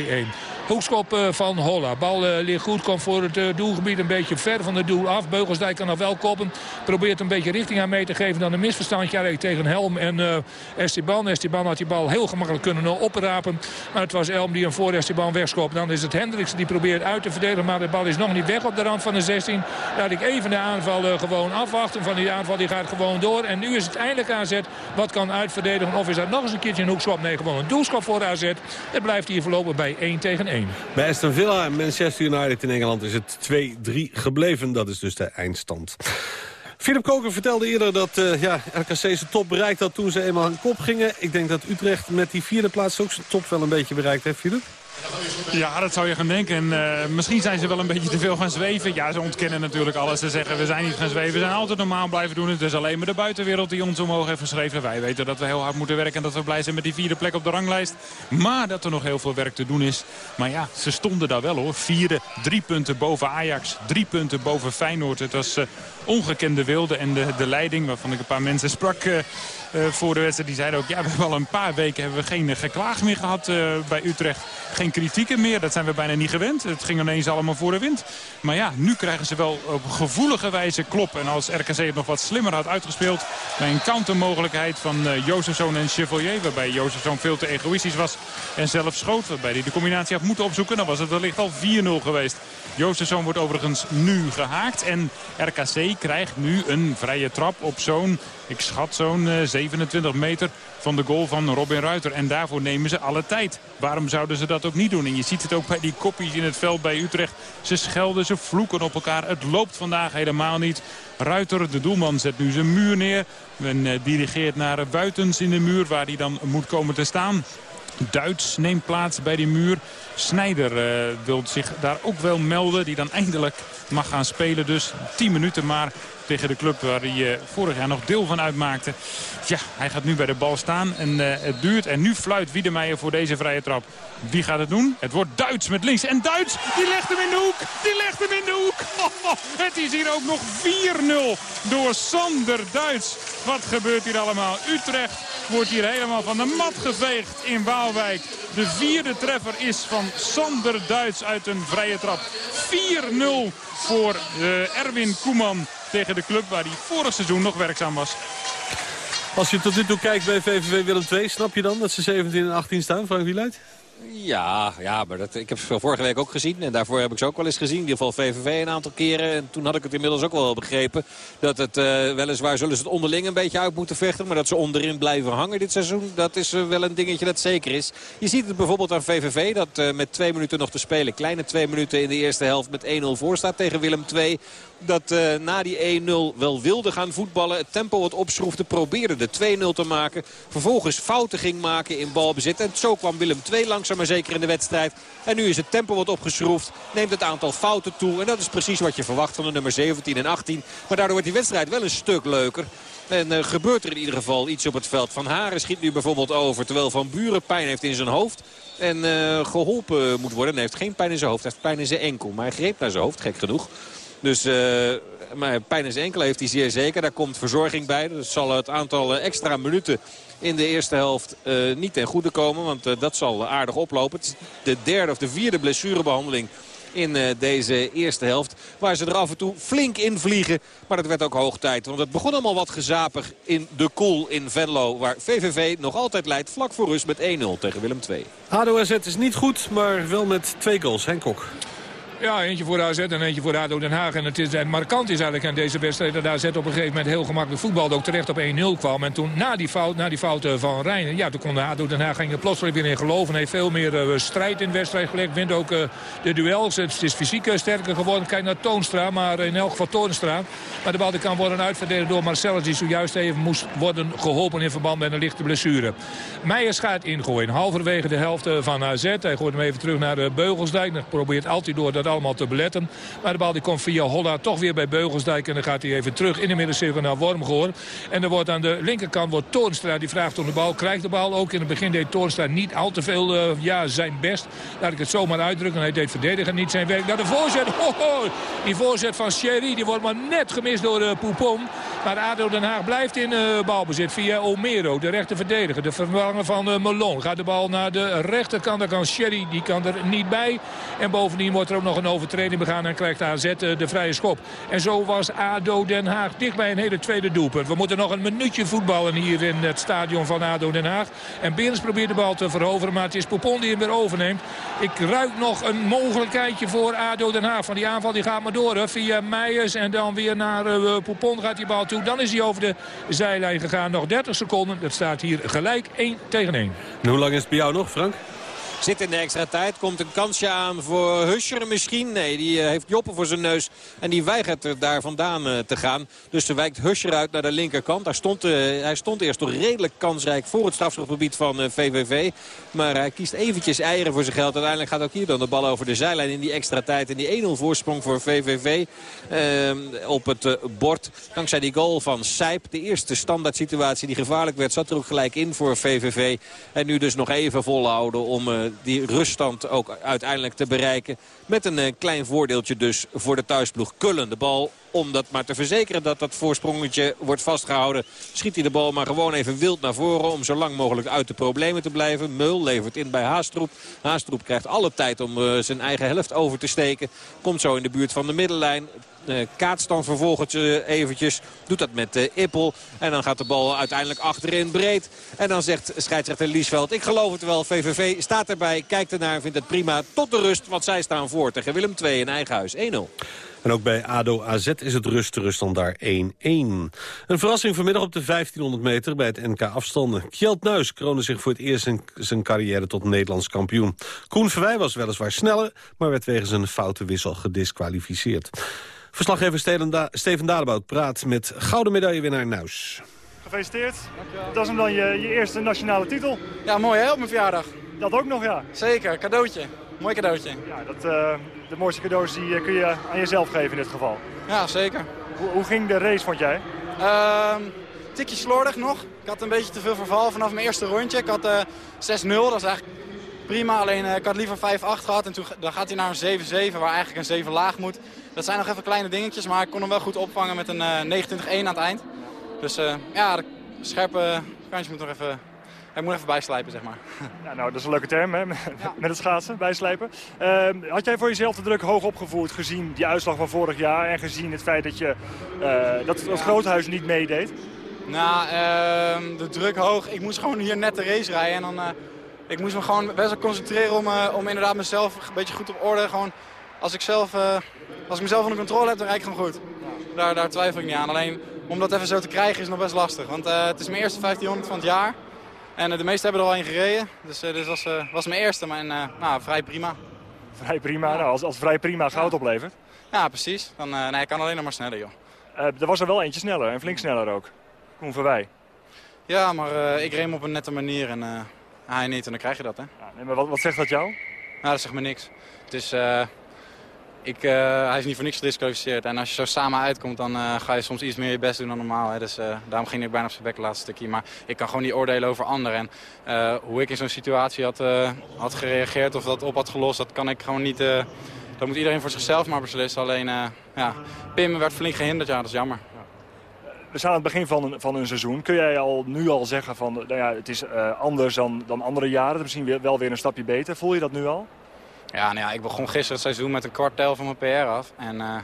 Hoekschop van Holla. Bal ligt goed, komt voor het doelgebied een beetje ver van het doel af. Beugelsdijk kan nog wel koppen. Probeert een beetje richting aan mee te geven. Dan een misverstandje eigenlijk Helm en uh, Esteban. Esteban had die bal heel gemakkelijk kunnen oprapen. Maar het was Elm die hem voor Esteban wegschopt. Dan is het Hendricks die probeert uit te verdedigen. Maar de bal is nog niet weg op de rand van de 16. Laat ik even de aanval uh, gewoon afwachten. Van die aanval die gaat gewoon door. En nu is het eindelijk AZ wat kan uitverdedigen. Of is dat nog eens een keertje een hoekschop? Nee, gewoon een doelschop voor AZ. Het blijft hier voorlopig bij 1 tegen 1. Bij Aston Villa en Manchester United in Engeland is het 2-3 gebleven. Dat is dus de eindstand. Philip Koker vertelde eerder dat uh, ja, RKC zijn top bereikt had toen ze eenmaal een kop gingen. Ik denk dat Utrecht met die vierde plaats ook zijn top wel een beetje bereikt heeft, Philip. Ja, dat zou je gaan denken. En, uh, misschien zijn ze wel een beetje te veel gaan zweven. Ja, ze ontkennen natuurlijk alles. Ze zeggen, we zijn niet gaan zweven. We zijn altijd normaal blijven doen. Het is alleen maar de buitenwereld die ons omhoog heeft geschreven. Wij weten dat we heel hard moeten werken en dat we blij zijn met die vierde plek op de ranglijst. Maar dat er nog heel veel werk te doen is. Maar ja, ze stonden daar wel hoor. Vierde, drie punten boven Ajax. Drie punten boven Feyenoord. Het was uh, ongekende wilde. En de, de leiding, waarvan ik een paar mensen sprak... Uh, eh, voor de wedstrijd. Die zeiden ook, ja, we hebben al een paar weken hebben we geen geklaag meer gehad eh, bij Utrecht. Geen kritieken meer, dat zijn we bijna niet gewend. Het ging ineens allemaal voor de wind. Maar ja, nu krijgen ze wel op gevoelige wijze klop. En als RKC het nog wat slimmer had uitgespeeld... bij een countermogelijkheid van Jozefzoon en Chevalier... waarbij Jozefzoon veel te egoïstisch was en zelf schoot... waarbij hij de combinatie had moeten opzoeken... dan was het wellicht al 4-0 geweest. Jozefzoon wordt overigens nu gehaakt. En RKC krijgt nu een vrije trap op zo'n, ik schat zo'n 27 meter van de goal van Robin Ruiter. En daarvoor nemen ze alle tijd. Waarom zouden ze dat ook niet doen? En je ziet het ook bij die kopjes in het veld bij Utrecht. Ze schelden, ze vloeken op elkaar. Het loopt vandaag helemaal niet. Ruiter, de doelman, zet nu zijn muur neer. En uh, dirigeert naar buitens in de muur waar hij dan moet komen te staan. Duits neemt plaats bij die muur. Snijder uh, wil zich daar ook wel melden. Die dan eindelijk mag gaan spelen. Dus 10 minuten maar tegen de club waar hij uh, vorig jaar nog deel van uitmaakte. Ja, hij gaat nu bij de bal staan en uh, het duurt. En nu fluit Wiedemeijer voor deze vrije trap. Wie gaat het doen? Het wordt Duits met links. En Duits, die legt hem in de hoek. Die legt hem in de hoek. Het is hier ook nog 4-0 door Sander Duits. Wat gebeurt hier allemaal? Utrecht wordt hier helemaal van de mat geveegd in Waalwijk. De vierde treffer is van Sander Duits uit een vrije trap. 4-0 voor uh, Erwin Koeman tegen de club waar hij vorig seizoen nog werkzaam was. Als je tot nu toe kijkt bij VVV Willem II, snap je dan dat ze 17 en 18 staan, Frank Wieluid? Ja, ja maar dat, ik heb ze vorige week ook gezien. En daarvoor heb ik ze ook wel eens gezien. In ieder geval VVV een aantal keren. En toen had ik het inmiddels ook wel begrepen. Dat het uh, weliswaar zullen ze het onderling een beetje uit moeten vechten. Maar dat ze onderin blijven hangen dit seizoen. Dat is uh, wel een dingetje dat zeker is. Je ziet het bijvoorbeeld aan VVV. Dat uh, met twee minuten nog te spelen. Kleine twee minuten in de eerste helft met 1-0 voor staat tegen Willem II dat uh, na die 1-0 wel wilde gaan voetballen. Het tempo wat opschroefde, probeerde de 2-0 te maken. Vervolgens fouten ging maken in balbezit. En zo kwam Willem II langzaam maar zeker in de wedstrijd. En nu is het tempo wat opgeschroefd. Neemt het aantal fouten toe. En dat is precies wat je verwacht van de nummer 17 en 18. Maar daardoor wordt die wedstrijd wel een stuk leuker. En uh, gebeurt er in ieder geval iets op het veld. Van Haren schiet nu bijvoorbeeld over. Terwijl Van Buren pijn heeft in zijn hoofd. En uh, geholpen moet worden. Hij heeft geen pijn in zijn hoofd. Hij heeft pijn in zijn enkel. Maar hij greep naar zijn hoofd, gek genoeg. Dus uh, maar pijn zijn enkel heeft hij zeer zeker. Daar komt verzorging bij. Dat zal het aantal extra minuten in de eerste helft uh, niet ten goede komen. Want dat zal aardig oplopen. Het is de derde of de vierde blessurebehandeling in deze eerste helft. Waar ze er af en toe flink in vliegen. Maar dat werd ook hoog tijd. Want het begon allemaal wat gezapig in de koel in Venlo. Waar VVV nog altijd leidt vlak voor rust met 1-0 tegen Willem II. ADO AZ is niet goed, maar wel met twee goals. Henk Kok. Ja, eentje voor AZ en eentje voor ADO Den Haag. En het is en markant is eigenlijk aan deze wedstrijd dat AZ op een gegeven moment heel gemakkelijk voetbalde. Ook terecht op 1-0 kwam. En toen na die fout, na die fout van Rijn, ja, toen kon de ADO Den Haag ging plotseling weer in geloven. En heeft veel meer uh, strijd in de wedstrijd gelegd. Wint ook uh, de duels. Het is fysiek sterker geworden. Kijk naar Toonstra, maar in elk geval Toonstra. Maar de bal kan worden uitverdedigd door Marcellus. Die zojuist even moest worden geholpen in verband met een lichte blessure. Meijers gaat ingooien. Halverwege de helft van AZ. Hij gooit hem even terug naar Beugelsdijk. Dan probeert altijd door dat allemaal te beletten. Maar de bal die komt via Holla toch weer bij Beugelsdijk. En dan gaat hij even terug in de middencirkel naar Wormgoor. En er wordt aan de linkerkant wordt Toornstra die vraagt om de bal. Krijgt de bal ook. In het begin deed Toornstra niet al te veel uh, ja, zijn best. Laat ik het zomaar uitdrukken. Hij deed verdedigen niet zijn werk. Naar de voorzet. Die voorzet van Sherry die wordt maar net gemist door uh, Poupon. Maar ADO Den Haag blijft in uh, balbezit via Omero. De rechter verdediger. De vervanger van Melon. Gaat de bal naar de rechterkant. Dan kan Sherry. Die kan er niet bij. En bovendien wordt er ook nog een overtreding begaan. En krijgt AZ uh, de vrije schop. En zo was ADO Den Haag dicht bij een hele tweede doelpunt. We moeten nog een minuutje voetballen hier in het stadion van ADO Den Haag. En Berens probeert de bal te veroveren. Maar het is Popon die hem weer overneemt. Ik ruik nog een mogelijkheidje voor ADO Den Haag. Van die aanval die gaat maar door. Via Meijers en dan weer naar uh, Popon gaat die bal toe. Dan is hij over de zijlijn gegaan. Nog 30 seconden. Dat staat hier gelijk 1 tegen 1. En hoe lang is het bij jou nog, Frank? Zit in de extra tijd. Komt een kansje aan voor Huscher misschien. Nee, die uh, heeft Joppen voor zijn neus. En die weigert er daar vandaan uh, te gaan. Dus er wijkt Huscher uit naar de linkerkant. Daar stond, uh, hij stond eerst toch redelijk kansrijk voor het strafschopgebied van VVV. Maar hij kiest eventjes eieren voor zijn geld. Uiteindelijk gaat ook hier dan de bal over de zijlijn in die extra tijd. En die 1-0 voorsprong voor VVV ehm, op het bord. Dankzij die goal van Sijp. De eerste standaard situatie die gevaarlijk werd zat er ook gelijk in voor VVV. En nu dus nog even volhouden om die ruststand ook uiteindelijk te bereiken. Met een klein voordeeltje dus voor de thuisploeg Kullen. De bal om dat maar te verzekeren dat dat voorsprongetje wordt vastgehouden. Schiet hij de bal maar gewoon even wild naar voren om zo lang mogelijk uit de problemen te blijven. Meul levert in bij Haastroep. Haastroep krijgt alle tijd om uh, zijn eigen helft over te steken. Komt zo in de buurt van de middenlijn. Uh, kaatst dan vervolgens eventjes. Doet dat met Ippel. En dan gaat de bal uiteindelijk achterin breed. En dan zegt scheidsrechter Liesveld. Ik geloof het wel. VVV staat erbij. Kijkt ernaar. Vindt het prima. Tot de rust. Want zij staan voor tegen Willem II in eigen huis. 1-0. En ook bij ADO AZ is het rust. De rust dan daar 1-1. Een verrassing vanmiddag op de 1500 meter bij het NK afstanden. Kjeld Nuis kroonde zich voor het eerst in zijn carrière tot Nederlands kampioen. Koen Verwij was weliswaar sneller, maar werd wegens een foute wissel gedisqualificeerd. Verslaggever Steven Dadebout praat met gouden medaillewinnaar Nuis. Gefeliciteerd. Dat is hem dan je, je, eerste nationale titel. Ja, mooi hè, op mijn verjaardag. Dat ook nog, ja. Zeker, cadeautje. Mooi cadeautje. Ja, dat, uh, de mooiste cadeaus die kun je aan jezelf geven in dit geval. Ja, zeker. Hoe, hoe ging de race, vond jij? Uh, tikje slordig nog. Ik had een beetje te veel verval vanaf mijn eerste rondje. Ik had uh, 6-0, dat is eigenlijk prima. Alleen ik had liever 5-8 gehad en toen, dan gaat hij naar een 7-7 waar eigenlijk een 7 laag moet. Dat zijn nog even kleine dingetjes, maar ik kon hem wel goed opvangen met een uh, 29-1 aan het eind. Dus ja, de scherpe kantje moet nog even... Hij moet even bijslijpen, zeg maar. Ja, nou, dat is een leuke term, hè? Met, ja. het schaatsen, bijslijpen. Uh, had jij voor jezelf de druk hoog opgevoerd gezien die uitslag van vorig jaar... en gezien het feit dat, je, uh, dat het groothuis niet meedeed? Nou, uh, de druk hoog. Ik moest gewoon hier net de race rijden. En dan, uh, ik moest me gewoon best wel concentreren om, uh, om inderdaad mezelf een beetje goed op orde... Gewoon, als ik, zelf, als ik mezelf onder controle heb, dan rijd ik gewoon goed. Daar, daar twijfel ik niet aan. Alleen om dat even zo te krijgen is nog best lastig. Want het is mijn eerste 1500 van het jaar. En uh, de meesten hebben er al in gereden. Dus dit dus was, was mijn eerste, maar nou, vrij prima. Vrij prima? Ja. Nou, als, als vrij prima goud ja. oplevert? Ja, precies. Dan, nee, kan alleen nog maar sneller, joh. er was er wel eentje sneller en flink sneller ook. Koen Verwij. Ja, maar ik reed hem op een nette manier en hij niet. En dan krijg je dat, hè. Ja, nee, maar wat, wat zegt dat jou? Nou, dat zegt me niks. Het is... Ik, uh, hij is niet voor niks gedisqualificeerd. En als je zo samen uitkomt, dan uh, ga je soms iets meer je best doen dan normaal. Hè. Dus uh, daarom ging ik bijna op zijn bek het laatste stukje. Maar ik kan gewoon niet oordelen over anderen. En hoe ik in zo'n situatie had, had gereageerd of dat op had gelost, dat kan ik gewoon niet... dat moet iedereen voor zichzelf maar beslissen. Alleen, ja, Pim werd flink gehinderd, ja, dat is jammer. We staan aan het begin van een, van een seizoen. Kun jij al nu al zeggen van, nou ja, het is anders dan, dan andere jaren. Misschien wel weer een stapje beter. Voel je dat nu al? Ja, nou ja, ik begon gisteren het seizoen met een kwartel van mijn PR af. En uh,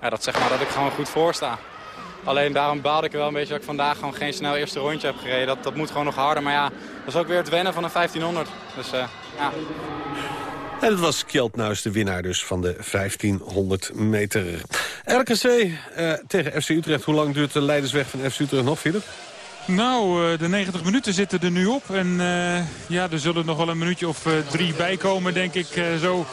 ja, dat zegt maar dat ik gewoon goed voor sta. Alleen daarom baalde ik wel een beetje dat ik vandaag gewoon geen snel eerste rondje heb gereden. Dat, dat moet gewoon nog harder. Maar ja, dat is ook weer het wennen van een 1500. Dus uh, ja. En het was Kjeld Nuis, de winnaar dus van de 1500 meter. RKC uh, tegen FC Utrecht. Hoe lang duurt de leidersweg van FC Utrecht nog, Philip? Nou, de 90 minuten zitten er nu op. En uh, ja, er zullen nog wel een minuutje of uh, drie bij komen, denk ik, zo.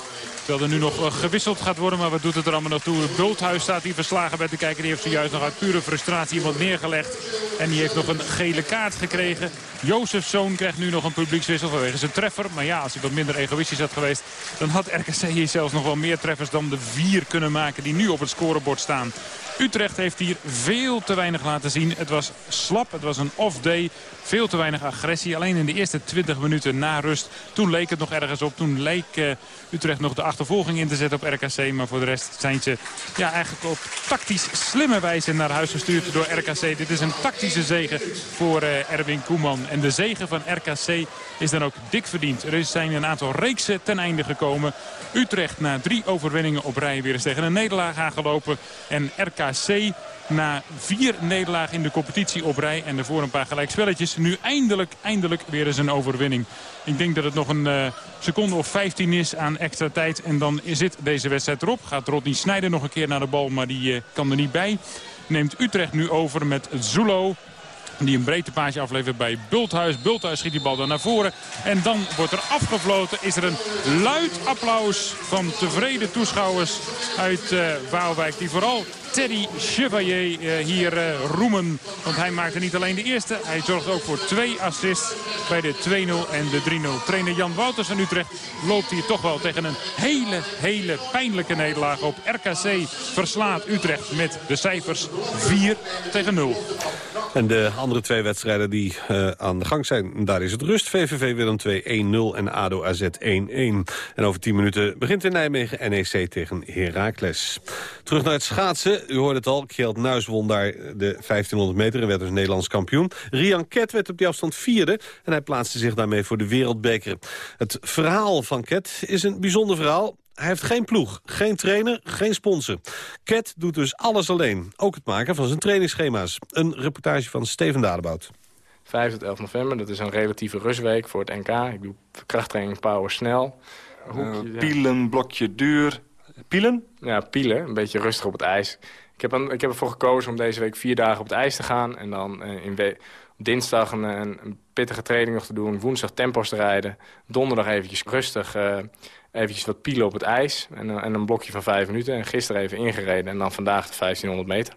Terwijl er nu nog gewisseld gaat worden, maar wat doet het er allemaal naartoe? Bulthuis staat hier verslagen bij de kijker. Die heeft zojuist nog uit pure frustratie iemand neergelegd. En die heeft nog een gele kaart gekregen. Jozefzoon krijgt nu nog een publiekswissel vanwege zijn treffer. Maar ja, als hij wat minder egoïstisch had geweest... dan had RKC hier zelfs nog wel meer treffers dan de vier kunnen maken... die nu op het scorebord staan. Utrecht heeft hier veel te weinig laten zien. Het was slap, het was een off-day. Veel te weinig agressie. Alleen in de eerste 20 minuten na rust. Toen leek het nog ergens op. Toen leek uh, Utrecht nog de achtervolging in te zetten op RKC. Maar voor de rest zijn ze ja, eigenlijk op tactisch slimme wijze naar huis gestuurd door RKC. Dit is een tactische zege voor uh, Erwin Koeman. En de zege van RKC is dan ook dik verdiend. Er zijn een aantal reeksen ten einde gekomen. Utrecht na drie overwinningen op rij weer eens tegen een nederlaag aangelopen. En RKC na vier nederlagen in de competitie op rij en ervoor een paar gelijkspelletjes. Nu eindelijk, eindelijk weer eens een overwinning. Ik denk dat het nog een uh, seconde of 15 is aan extra tijd. En dan zit deze wedstrijd erop. Gaat Rodney Snijder nog een keer naar de bal, maar die uh, kan er niet bij. Neemt Utrecht nu over met Zulo. Die een breedtepaasje aflevert bij Bulthuis. Bulthuis schiet die bal dan naar voren. En dan wordt er afgefloten. Is er een luid applaus van tevreden toeschouwers uit uh, Waalwijk. Die vooral Teddy Chevalier uh, hier uh, roemen. Want hij maakte niet alleen de eerste. Hij zorgt ook voor twee assists bij de 2-0 en de 3-0. Trainer Jan Wouters van Utrecht loopt hier toch wel tegen een hele, hele pijnlijke nederlaag op. RKC verslaat Utrecht met de cijfers 4 tegen 0. En de andere twee wedstrijden die uh, aan de gang zijn, daar is het rust. VVV Willem 2 1-0 en ADO AZ 1-1. En over 10 minuten begint in Nijmegen NEC tegen Heracles. Terug naar het schaatsen. U hoorde het al, Kjeld Nuis won daar de 1500 meter en werd dus Nederlands kampioen. Rian Ket werd op die afstand vierde en hij plaatste zich daarmee voor de wereldbeker. Het verhaal van Ket is een bijzonder verhaal. Hij heeft geen ploeg, geen trainer, geen sponsor. Ket doet dus alles alleen. Ook het maken van zijn trainingsschema's. Een reportage van Steven Dadebout. 5 tot 11 november, dat is een relatieve rustweek voor het NK. Ik doe krachttraining power snel. Hoekje, uh, pielen, blokje duur. Pielen? Ja, pielen. Een beetje rustig op het ijs. Ik heb, een, ik heb ervoor gekozen om deze week vier dagen op het ijs te gaan. En dan uh, in dinsdag een, een, pittige training nog te doen. Woensdag tempo's te rijden. Donderdag eventjes rustig... Uh, eventjes wat pielen op het ijs en, en, een blokje van vijf minuten. En gisteren even ingereden en dan vandaag de 1500 meter.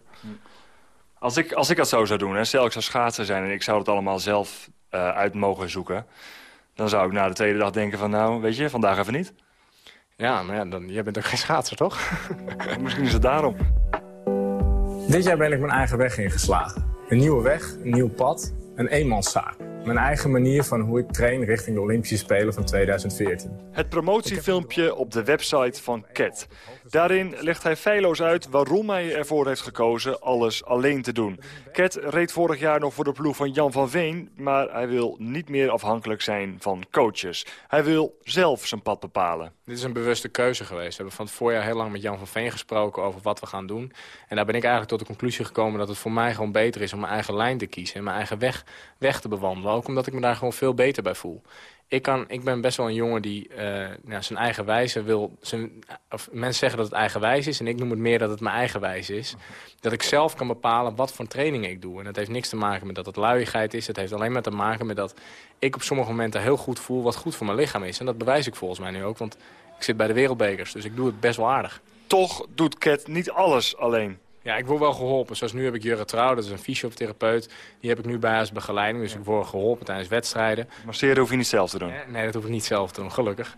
Als ik, als ik dat zo zou doen, hè, stel ik zou schaatsen zijn... en ik zou het allemaal zelf uh, uit mogen zoeken... dan zou ik na de tweede dag denken van nou, weet je, vandaag even niet. Ja, maar ja, dan, jij bent ook geen schaatser, toch? Misschien is het daarom. Dit jaar ben ik mijn eigen weg ingeslagen. Een nieuwe weg, een nieuw pad, een eenmanszaak. Mijn eigen manier van hoe ik train richting de Olympische Spelen van 2014. Het promotiefilmpje op de website van Cat. Daarin legt hij feilloos uit waarom hij ervoor heeft gekozen alles alleen te doen. Cat reed vorig jaar nog voor de ploeg van Jan van Veen... maar hij wil niet meer afhankelijk zijn van coaches. Hij wil zelf zijn pad bepalen. Dit is een bewuste keuze geweest. We hebben van het voorjaar heel lang met Jan van Veen gesproken over wat we gaan doen. En daar ben ik eigenlijk tot de conclusie gekomen dat het voor mij gewoon beter is... om mijn eigen lijn te kiezen en mijn eigen weg, weg te bewandelen. Ook omdat ik me daar gewoon veel beter bij voel ik, kan, ik ben best wel een jongen die uh, nou, zijn eigen wijze wil... Zijn, of mensen zeggen dat het eigen wijze is en ik noem het meer dat het mijn eigen wijze is. Dat ik zelf kan bepalen wat voor trainingen ik doe. En dat heeft niks te maken met dat het luiigheid is. Het heeft alleen maar te maken met dat ik op sommige momenten heel goed voel... wat goed voor mijn lichaam is. En dat bewijs ik volgens mij nu ook, want ik zit bij de wereldbekers. Dus ik doe het best wel aardig. Toch doet Ket niet alles alleen. Ja, ik word wel geholpen. Zoals nu heb ik Jurre Trouw, dat is een fysiotherapeut. Die heb ik nu bij als begeleiding, dus ik word geholpen tijdens wedstrijden. Masseren hoef je niet zelf te doen? Nee, dat hoef ik niet zelf te doen, gelukkig.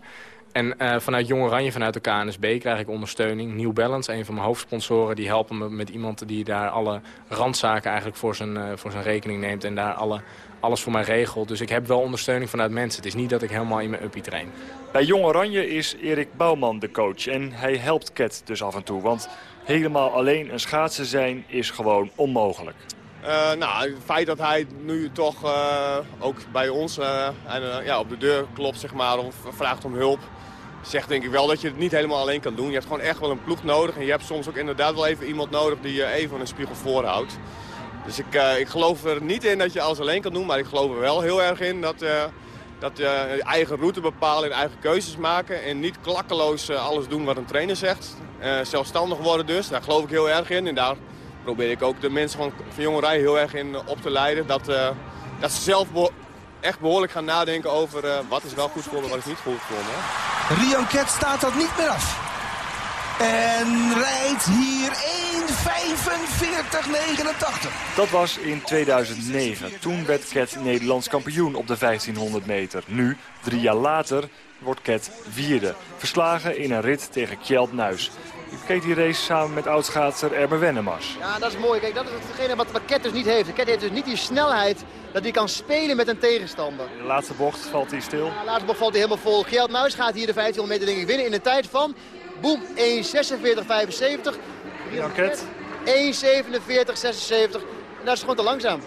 En uh, vanuit Jong Oranje, vanuit de KNSB, krijg ik ondersteuning. New Balance, een van mijn hoofdsponsoren, die helpen me met iemand die daar alle randzaken eigenlijk voor zijn, uh, voor zijn rekening neemt. En daar alle, alles voor mij regelt. Dus ik heb wel ondersteuning vanuit mensen. Het is niet dat ik helemaal in mijn uppie train. Bij Jong Oranje is Erik Bouwman de coach. En hij helpt Ket dus af en toe. Want helemaal alleen een schaatser zijn is gewoon onmogelijk. Uh, nou, het feit dat hij nu toch uh, ook bij ons uh, en, ja, op de deur klopt zeg maar, of vraagt om hulp... zegt denk ik wel dat je het niet helemaal alleen kan doen. Je hebt gewoon echt wel een ploeg nodig. En je hebt soms ook inderdaad wel even iemand nodig die je even een spiegel voorhoudt. Dus ik, ik geloof er niet in dat je alles alleen kan doen. Maar ik geloof er wel heel erg in dat, dat je eigen route bepalen en eigen keuzes maken. En niet klakkeloos alles doen wat een trainer zegt. Uh, zelfstandig worden dus, daar geloof ik heel erg in. En daar probeer ik ook de mensen van, van Jongerij heel erg in op te leiden. Dat, dat ze zelf echt behoorlijk gaan nadenken over wat is wel goed voor me, wat is niet goed voor. Rian Ket staat dat niet meer af. En rijdt hier 1.45.89. Dat was in 2009. Toen werd Ket Nederlands kampioen op de 1500 meter. Nu, drie jaar later, wordt Ket vierde. Verslagen in een rit tegen Kjeld Nuis. Ik keek die race samen met oudschaatser Erben Wennemars. Ja, dat is mooi. Kijk, dat is hetgene wat, wat Ket dus niet heeft. Ket heeft dus niet die snelheid dat hij kan spelen met een tegenstander. In de laatste bocht valt hij stil. Ja, de laatste bocht valt hij helemaal vol. Kjeld Nuis gaat hier de 1500 meter denk ik winnen in een tijd van... Boom, 1.46.75. Jan Ket? 1.47.76. En dat is gewoon te langzaam.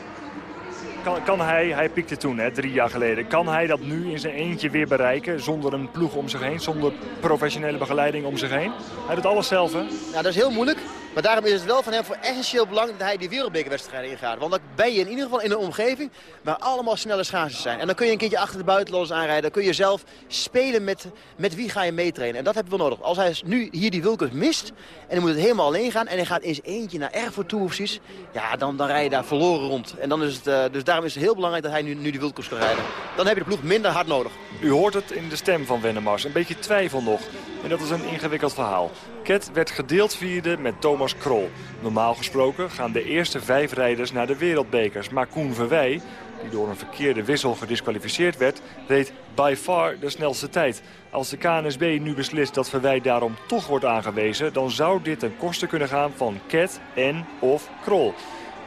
Kan, kan, hij, hij piekte toen, hè, drie jaar geleden, kan hij dat nu in zijn eentje weer bereiken zonder een ploeg om zich heen, zonder professionele begeleiding om zich heen? Hij doet alles zelf, hè? Ja, dat is heel moeilijk. Maar daarom is het wel van hem voor essentieel belangrijk dat hij die wereldbekerwedstrijden ingaat. Want dan ben je in ieder geval in een omgeving waar allemaal snelle schaatsers zijn. En dan kun je een keertje achter de buitenlanders aanrijden. Dan kun je zelf spelen met, met wie ga je meetrainen. En dat hebben we nodig. Als hij nu hier die Wilkens mist en dan moet het helemaal alleen gaan... en hij gaat eens eentje naar Erfurt toe of zoiets... ja, dan, dan rij je daar verloren rond. En dan is het, uh, dus daarom is het heel belangrijk dat hij nu, nu die Wilkens kan rijden. Dan heb je de ploeg minder hard nodig. U hoort het in de stem van Wennemars. Een beetje twijfel nog. En dat is een ingewikkeld verhaal. Ket werd gedeeld vierde met Thomas Krol. Normaal gesproken gaan de eerste vijf rijders naar de wereldbekers. Maar Koen Verwij, die door een verkeerde wissel gedisqualificeerd werd... reed by far de snelste tijd. Als de KNSB nu beslist dat Verwij daarom toch wordt aangewezen... dan zou dit ten koste kunnen gaan van Ket en of Krol.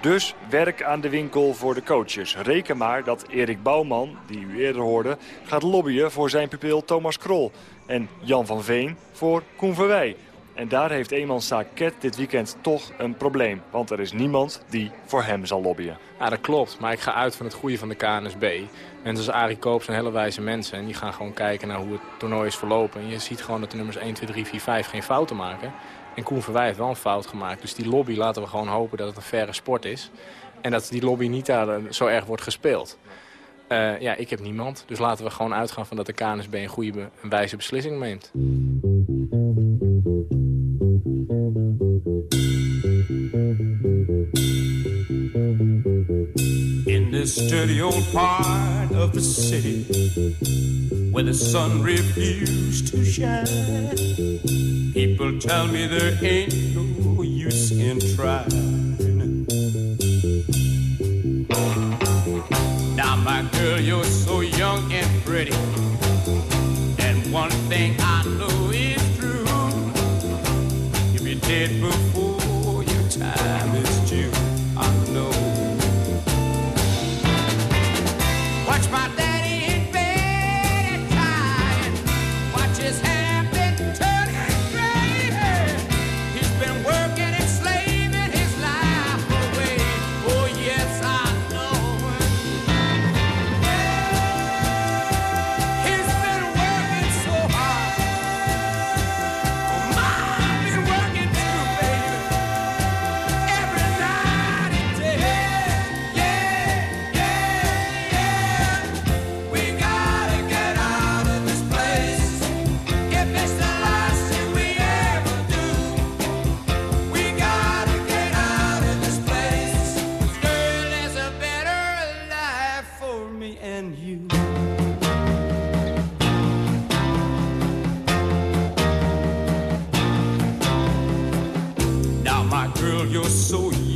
Dus werk aan de winkel voor de coaches. Reken maar dat Erik Bouwman, die u eerder hoorde... gaat lobbyen voor zijn pupil Thomas Krol. En Jan van Veen voor Koen Verwij. En daar heeft eenmanszaak Ket dit weekend toch een probleem. Want er is niemand die voor hem zal lobbyen. Ja, dat klopt. Maar ik ga uit van het goede van de KNSB. Mensen als Arie Koop zijn hele wijze mensen. En die gaan gewoon kijken naar hoe het toernooi is verlopen. En je ziet gewoon dat de nummers 1, 2, 3, 4, 5 geen fouten maken. En Koen Verwij heeft wel een fout gemaakt. Dus die lobby laten we gewoon hopen dat het een faire sport is. En dat die lobby niet daar eh, zo erg wordt gespeeld. Uh, ja, ik heb niemand. Dus laten we gewoon uitgaan van dat de KNSB een goede, een wijze beslissing neemt. In this dirty old part of the city where the sun refused to shine, people tell me there ain't no use in trying. Now, my girl, you're so young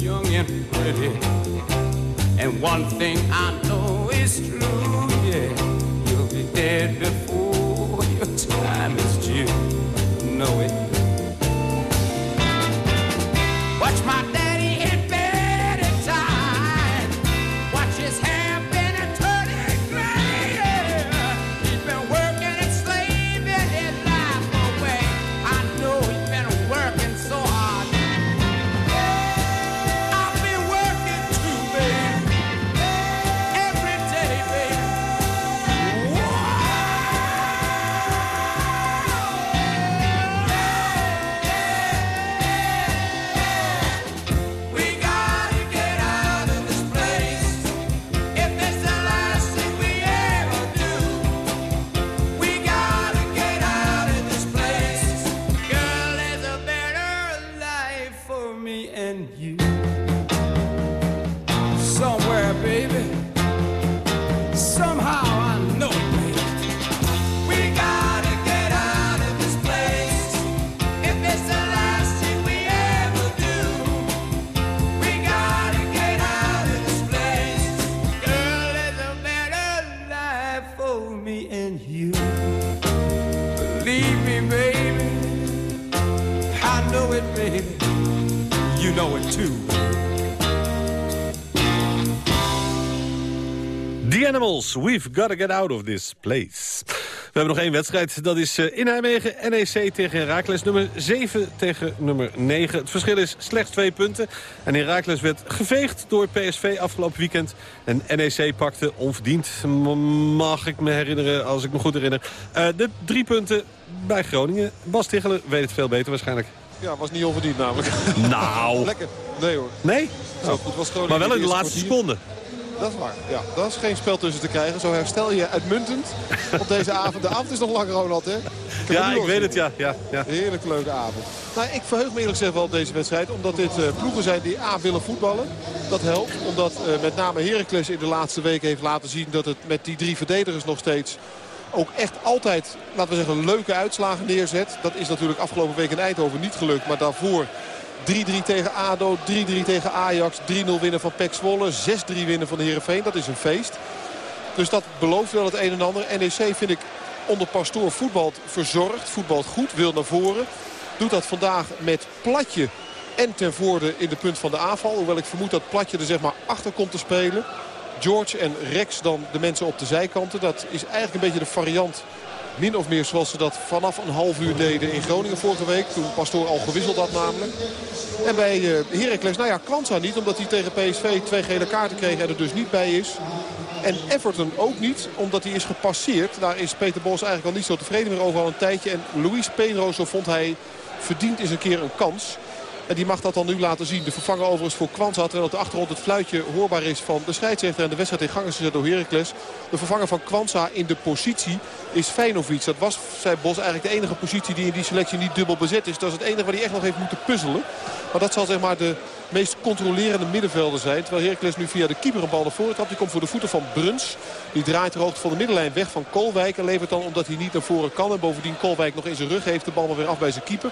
young and pretty. And one thing I know is true, yeah. You'll be dead before your time is due. Know it. The Animals, we've got to get out of this place. We hebben nog één wedstrijd, dat is eh, in Nijmegen. NEC tegen Herakles, nummer 7 tegen nummer 9. Het verschil is slechts twee punten. En Herakles werd geveegd door PSV afgelopen weekend. En NEC pakte onverdiend, mag ik me herinneren, als ik me goed herinner... eh, de drie punten bij Groningen. Bas Tichelen weet het veel beter waarschijnlijk. Ja, was niet onverdiend namelijk. Nou. Lekker. Nee hoor. Nee? Zo goed was Groningen Maar wel in de laatste seconde. Dat is waar. Ja, daar is geen spel tussen te krijgen. Zo herstel je uitmuntend op deze avond. De avond is nog lang, Ronald, hè? Ja, ik weet het, ja. ja, ja. Heerlijk leuke avond. Nou, ik verheug me eerlijk gezegd wel op deze wedstrijd. Omdat dit eh, ploegen zijn die A willen voetballen. Dat helpt. Omdat eh, met name Heracles in de laatste week heeft laten zien... dat het met die drie verdedigers nog steeds ook echt altijd, laten we zeggen, leuke uitslagen neerzet. Dat is natuurlijk afgelopen week in Eindhoven niet gelukt. Maar daarvoor 3-3 tegen ADO, 3-3 tegen Ajax, 3-0 winnen van PEC Zwolle, 6-3 winnen van de Heerenveen. Dat is een feest. Dus dat belooft wel het een en ander. NEC vind ik onder Pastoor voetbalt verzorgd, voetbalt goed, wil naar voren. Doet dat vandaag met Platje en ten voorde in de punt van de aanval. Hoewel ik vermoed dat Platje er zeg maar achter komt te spelen. George en Rex dan de mensen op de zijkanten. Dat is eigenlijk een beetje de variant min of meer zoals ze dat vanaf een half uur deden in Groningen vorige week. Toen Pastoor al gewisseld had namelijk. En bij uh, Heracles, nou ja, Kwanza niet. Omdat hij tegen PSV twee gele kaarten kreeg en er dus niet bij is. En Everton ook niet, omdat hij is gepasseerd. Daar is Peter Bos eigenlijk al niet zo tevreden meer over al een tijdje. En Luis Pedro, zo vond hij, verdient eens een keer een kans. En die mag dat dan nu laten zien. De vervanger overigens voor Kwanza. Terwijl op de achtergrond het fluitje hoorbaar is van de scheidsrechter. En de wedstrijd in gang is gezet door Heracles. De vervanger van Kwanza in de positie is Feinovic. Dat was, zei Bos, eigenlijk de enige positie die in die selectie niet dubbel bezet is. Dat is het enige waar hij echt nog heeft moeten puzzelen. Maar dat zal zeg maar de meest controlerende middenvelder zijn. Terwijl Heracles nu via de keeper een bal naar voren trapt. Die komt voor de voeten van Bruns. Die draait de hoogte van de middenlijn weg van Kolwijk. En levert dan omdat hij niet naar voren kan. En bovendien Kolwijk nog in zijn rug heeft de bal maar weer af bij zijn keeper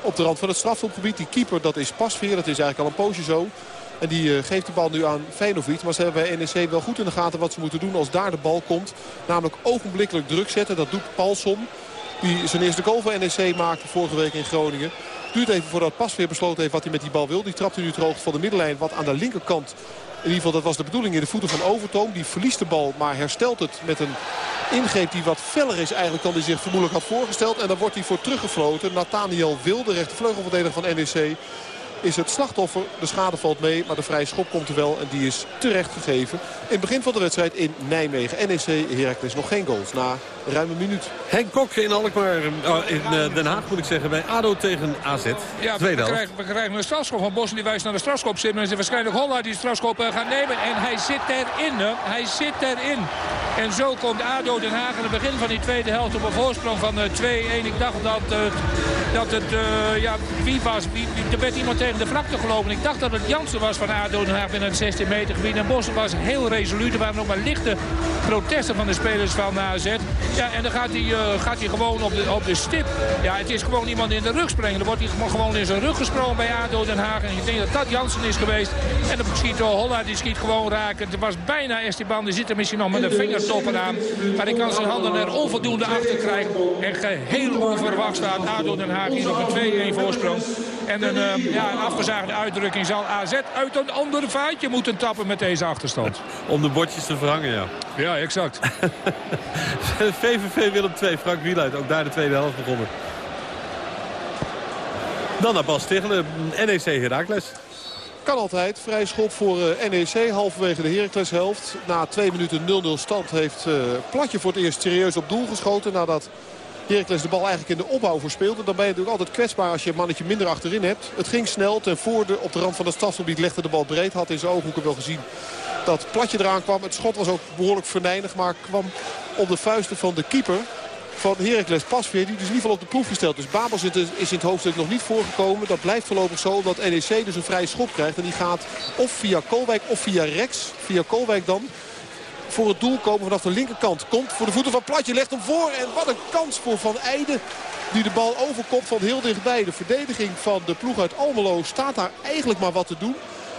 op de rand van het strafschopgebied. Die keeper, dat is Pasveer. Dat is eigenlijk al een poosje zo. En die uh, geeft de bal nu aan Feinovic. Maar ze hebben bij NEC wel goed in de gaten wat ze moeten doen als daar de bal komt. Namelijk ogenblikkelijk druk zetten. Dat doet Paulson. Die zijn eerste goal voor NEC maakte vorige week in Groningen. Duurt even voordat Pasveer besloten heeft wat hij met die bal wil. Die trapt hij nu terug van de middenlijn. Wat aan de linkerkant in ieder geval dat was de bedoeling in de voeten van Overtoom. Die verliest de bal, maar herstelt het met een ingreep die wat feller is eigenlijk dan hij zich vermoedelijk had voorgesteld. En dan wordt hij voor teruggefloten. Nathaniel Wilde, rechtervleugelverdediger van NEC is het slachtoffer. De schade valt mee, maar de vrije schop komt er wel. En die is terecht gegeven. In het begin van de wedstrijd in Nijmegen. NEC Heracles nog geen goals na ruim een minuut. Henk Kok in Alkmaar, oh, in uh, Den Haag moet ik zeggen, bij ADO tegen AZ. Ja, we krijgen, we krijgen een strafschop van Bos die wijst naar de strafschop. Zit. is waarschijnlijk Holla die de strafschop uh, gaat nemen. En hij zit erin, hè. hij zit erin. En zo komt ADO Den Haag aan het begin van die tweede helft op een voorsprong van uh, 2-1. Ik dacht dat, dat het, ja, wie was, wie, er werd iemand tegen de vlakte gelopen. Ik dacht dat het Jansen was van ADO Den Haag binnen het 16 meter gebied. En Bos was heel resoluut. Er waren nog maar lichte protesten van de spelers van AZ. Ja, en dan gaat hij, uh, gaat hij gewoon op de, op de stip. Ja, het is gewoon iemand in de rug springen. Dan wordt hij gewoon in zijn rug gesprongen bij ADO Den Haag. En ik denk dat dat Jansen is geweest. En dan schiet Holla, die schiet gewoon raken. Het was bijna Esteban. Die zit er misschien nog met de vingertoppen aan. Maar hij kan zijn handen er onvoldoende achter krijgen. En geheel onverwacht staat ADO Den Haag hier op een 2-1 voorsprong. En een, uh, ja, een afgezaagde uitdrukking zal AZ uit een ander vaatje moeten tappen met deze achterstand. Om de bordjes te verhangen, ja. Ja, exact. VVV Willem 2, Frank Wieluid. Ook daar de tweede helft begonnen. Dan naar Bas Tichelen, NEC Heracles. Kan altijd. Vrij schop voor uh, NEC. Halverwege de Heracles helft. Na twee minuten 0-0 stand heeft uh, Platje voor het eerst serieus op doel geschoten. Nadat Heracles de bal eigenlijk in de opbouw verspeelde. Dan ben je natuurlijk altijd kwetsbaar als je een mannetje minder achterin hebt. Het ging snel. Ten voorde op de rand van het stadsgebied legde de bal breed. Had in zijn ooghoeken wel gezien dat Platje eraan kwam. Het schot was ook behoorlijk verneinig. Maar kwam op de vuisten van de keeper van Heracles Pasveer. Die dus in ieder geval op de proef gesteld. Dus Babels is in het hoofdstuk nog niet voorgekomen. Dat blijft voorlopig zo omdat NEC dus een vrije schop krijgt. En die gaat of via Kolwijk of via Rex. Via Kolwijk dan voor het doel komen vanaf de linkerkant. Komt voor de voeten van Platje, legt hem voor. En wat een kans voor Van Eijden. Die de bal overkomt van heel dichtbij. De verdediging van de ploeg uit Almelo staat daar eigenlijk maar wat te doen.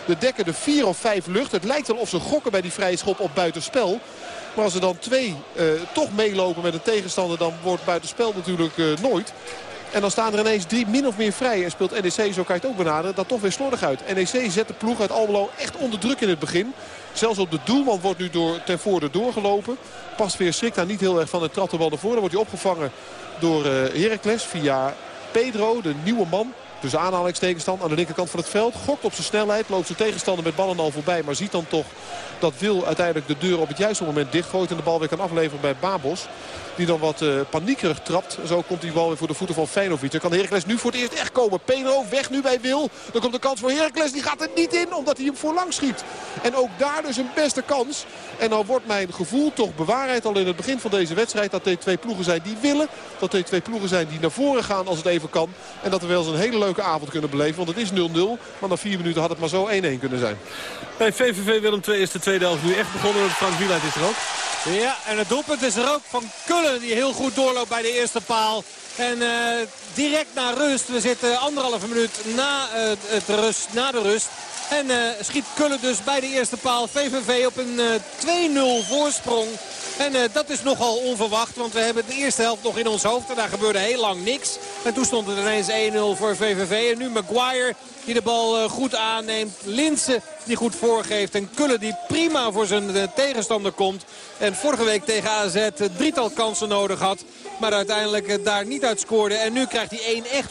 De dekken de 4 of 5 lucht. Het lijkt wel of ze gokken bij die vrije schop op buitenspel. Maar als er dan twee uh, toch meelopen met een tegenstander... dan wordt buitenspel natuurlijk uh, nooit. En dan staan er ineens drie min of meer vrij. En speelt NEC, zo kan je het ook benaderen, dat toch weer slordig uit. NEC zet de ploeg uit Almelo echt onder druk in het begin. Zelfs op de doelman wordt nu door, ten voorde doorgelopen. Past weer schrikt daar niet heel erg van de trapt de bal naar voren. Wordt hij opgevangen door uh, Heracles via Pedro, de nieuwe man. Dus aanhalingstekens dan aan de linkerkant van het veld. Gokt op zijn snelheid, loopt zijn tegenstander met ballen al voorbij. Maar ziet dan toch dat Wil uiteindelijk de deur op het juiste moment dichtgooit. En de bal weer kan afleveren bij Babos. Die dan wat uh, paniekerig trapt. Zo komt die bal weer voor de voeten van Feyenoord. Dan kan Heracles nu voor het eerst echt komen. Pedro weg nu bij Wil. Dan komt de kans voor Heracles. Die gaat er niet in omdat hij hem voorlang schiet. En ook daar dus een beste kans. En dan wordt mijn gevoel toch bewaarheid al in het begin van deze wedstrijd. Dat er twee ploegen zijn die willen. Dat er twee ploegen zijn die naar voren gaan als het even kan. En dat we wel eens een hele leuke avond kunnen beleven. Want het is 0-0. Maar na vier minuten had het maar zo 1-1 kunnen zijn. Bij VVV Willem 2 is de tweede helft nu echt begonnen. Frank Wieland is er ook. Ja, en het doelpunt is er ook van Kullen die heel goed doorloopt bij de eerste paal. En uh, direct na rust, we zitten anderhalve minuut na, uh, het rust, na de rust. En uh, schiet Kullen dus bij de eerste paal. VVV op een uh, 2-0 voorsprong. En dat is nogal onverwacht, want we hebben de eerste helft nog in ons hoofd. En daar gebeurde heel lang niks. En toen stond het ineens 1-0 voor VVV. En nu Maguire die de bal goed aanneemt. Linsen die goed voorgeeft. En Kullen die prima voor zijn uh, tegenstander komt. En vorige week tegen AZ drietal kansen nodig had. Maar uiteindelijk daar niet uit scoorde. En nu krijgt hij één echt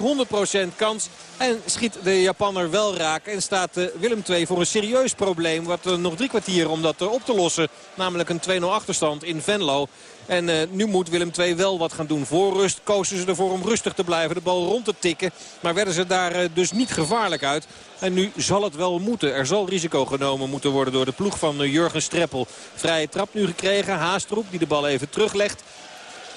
100% kans. En schiet de Japanner wel raak. En staat Willem II voor een serieus probleem. Wat nog drie kwartier om dat op te lossen. Namelijk een 2-0 achterstand in Venlo. En uh, nu moet Willem II wel wat gaan doen. Voor rust kozen ze ervoor om rustig te blijven. De bal rond te tikken. Maar werden ze daar uh, dus niet gevaarlijk uit. En nu zal het wel moeten. Er zal risico genomen moeten worden door de ploeg van uh, Jurgen Streppel. Vrije trap nu gekregen. Haastroep die de bal even teruglegt.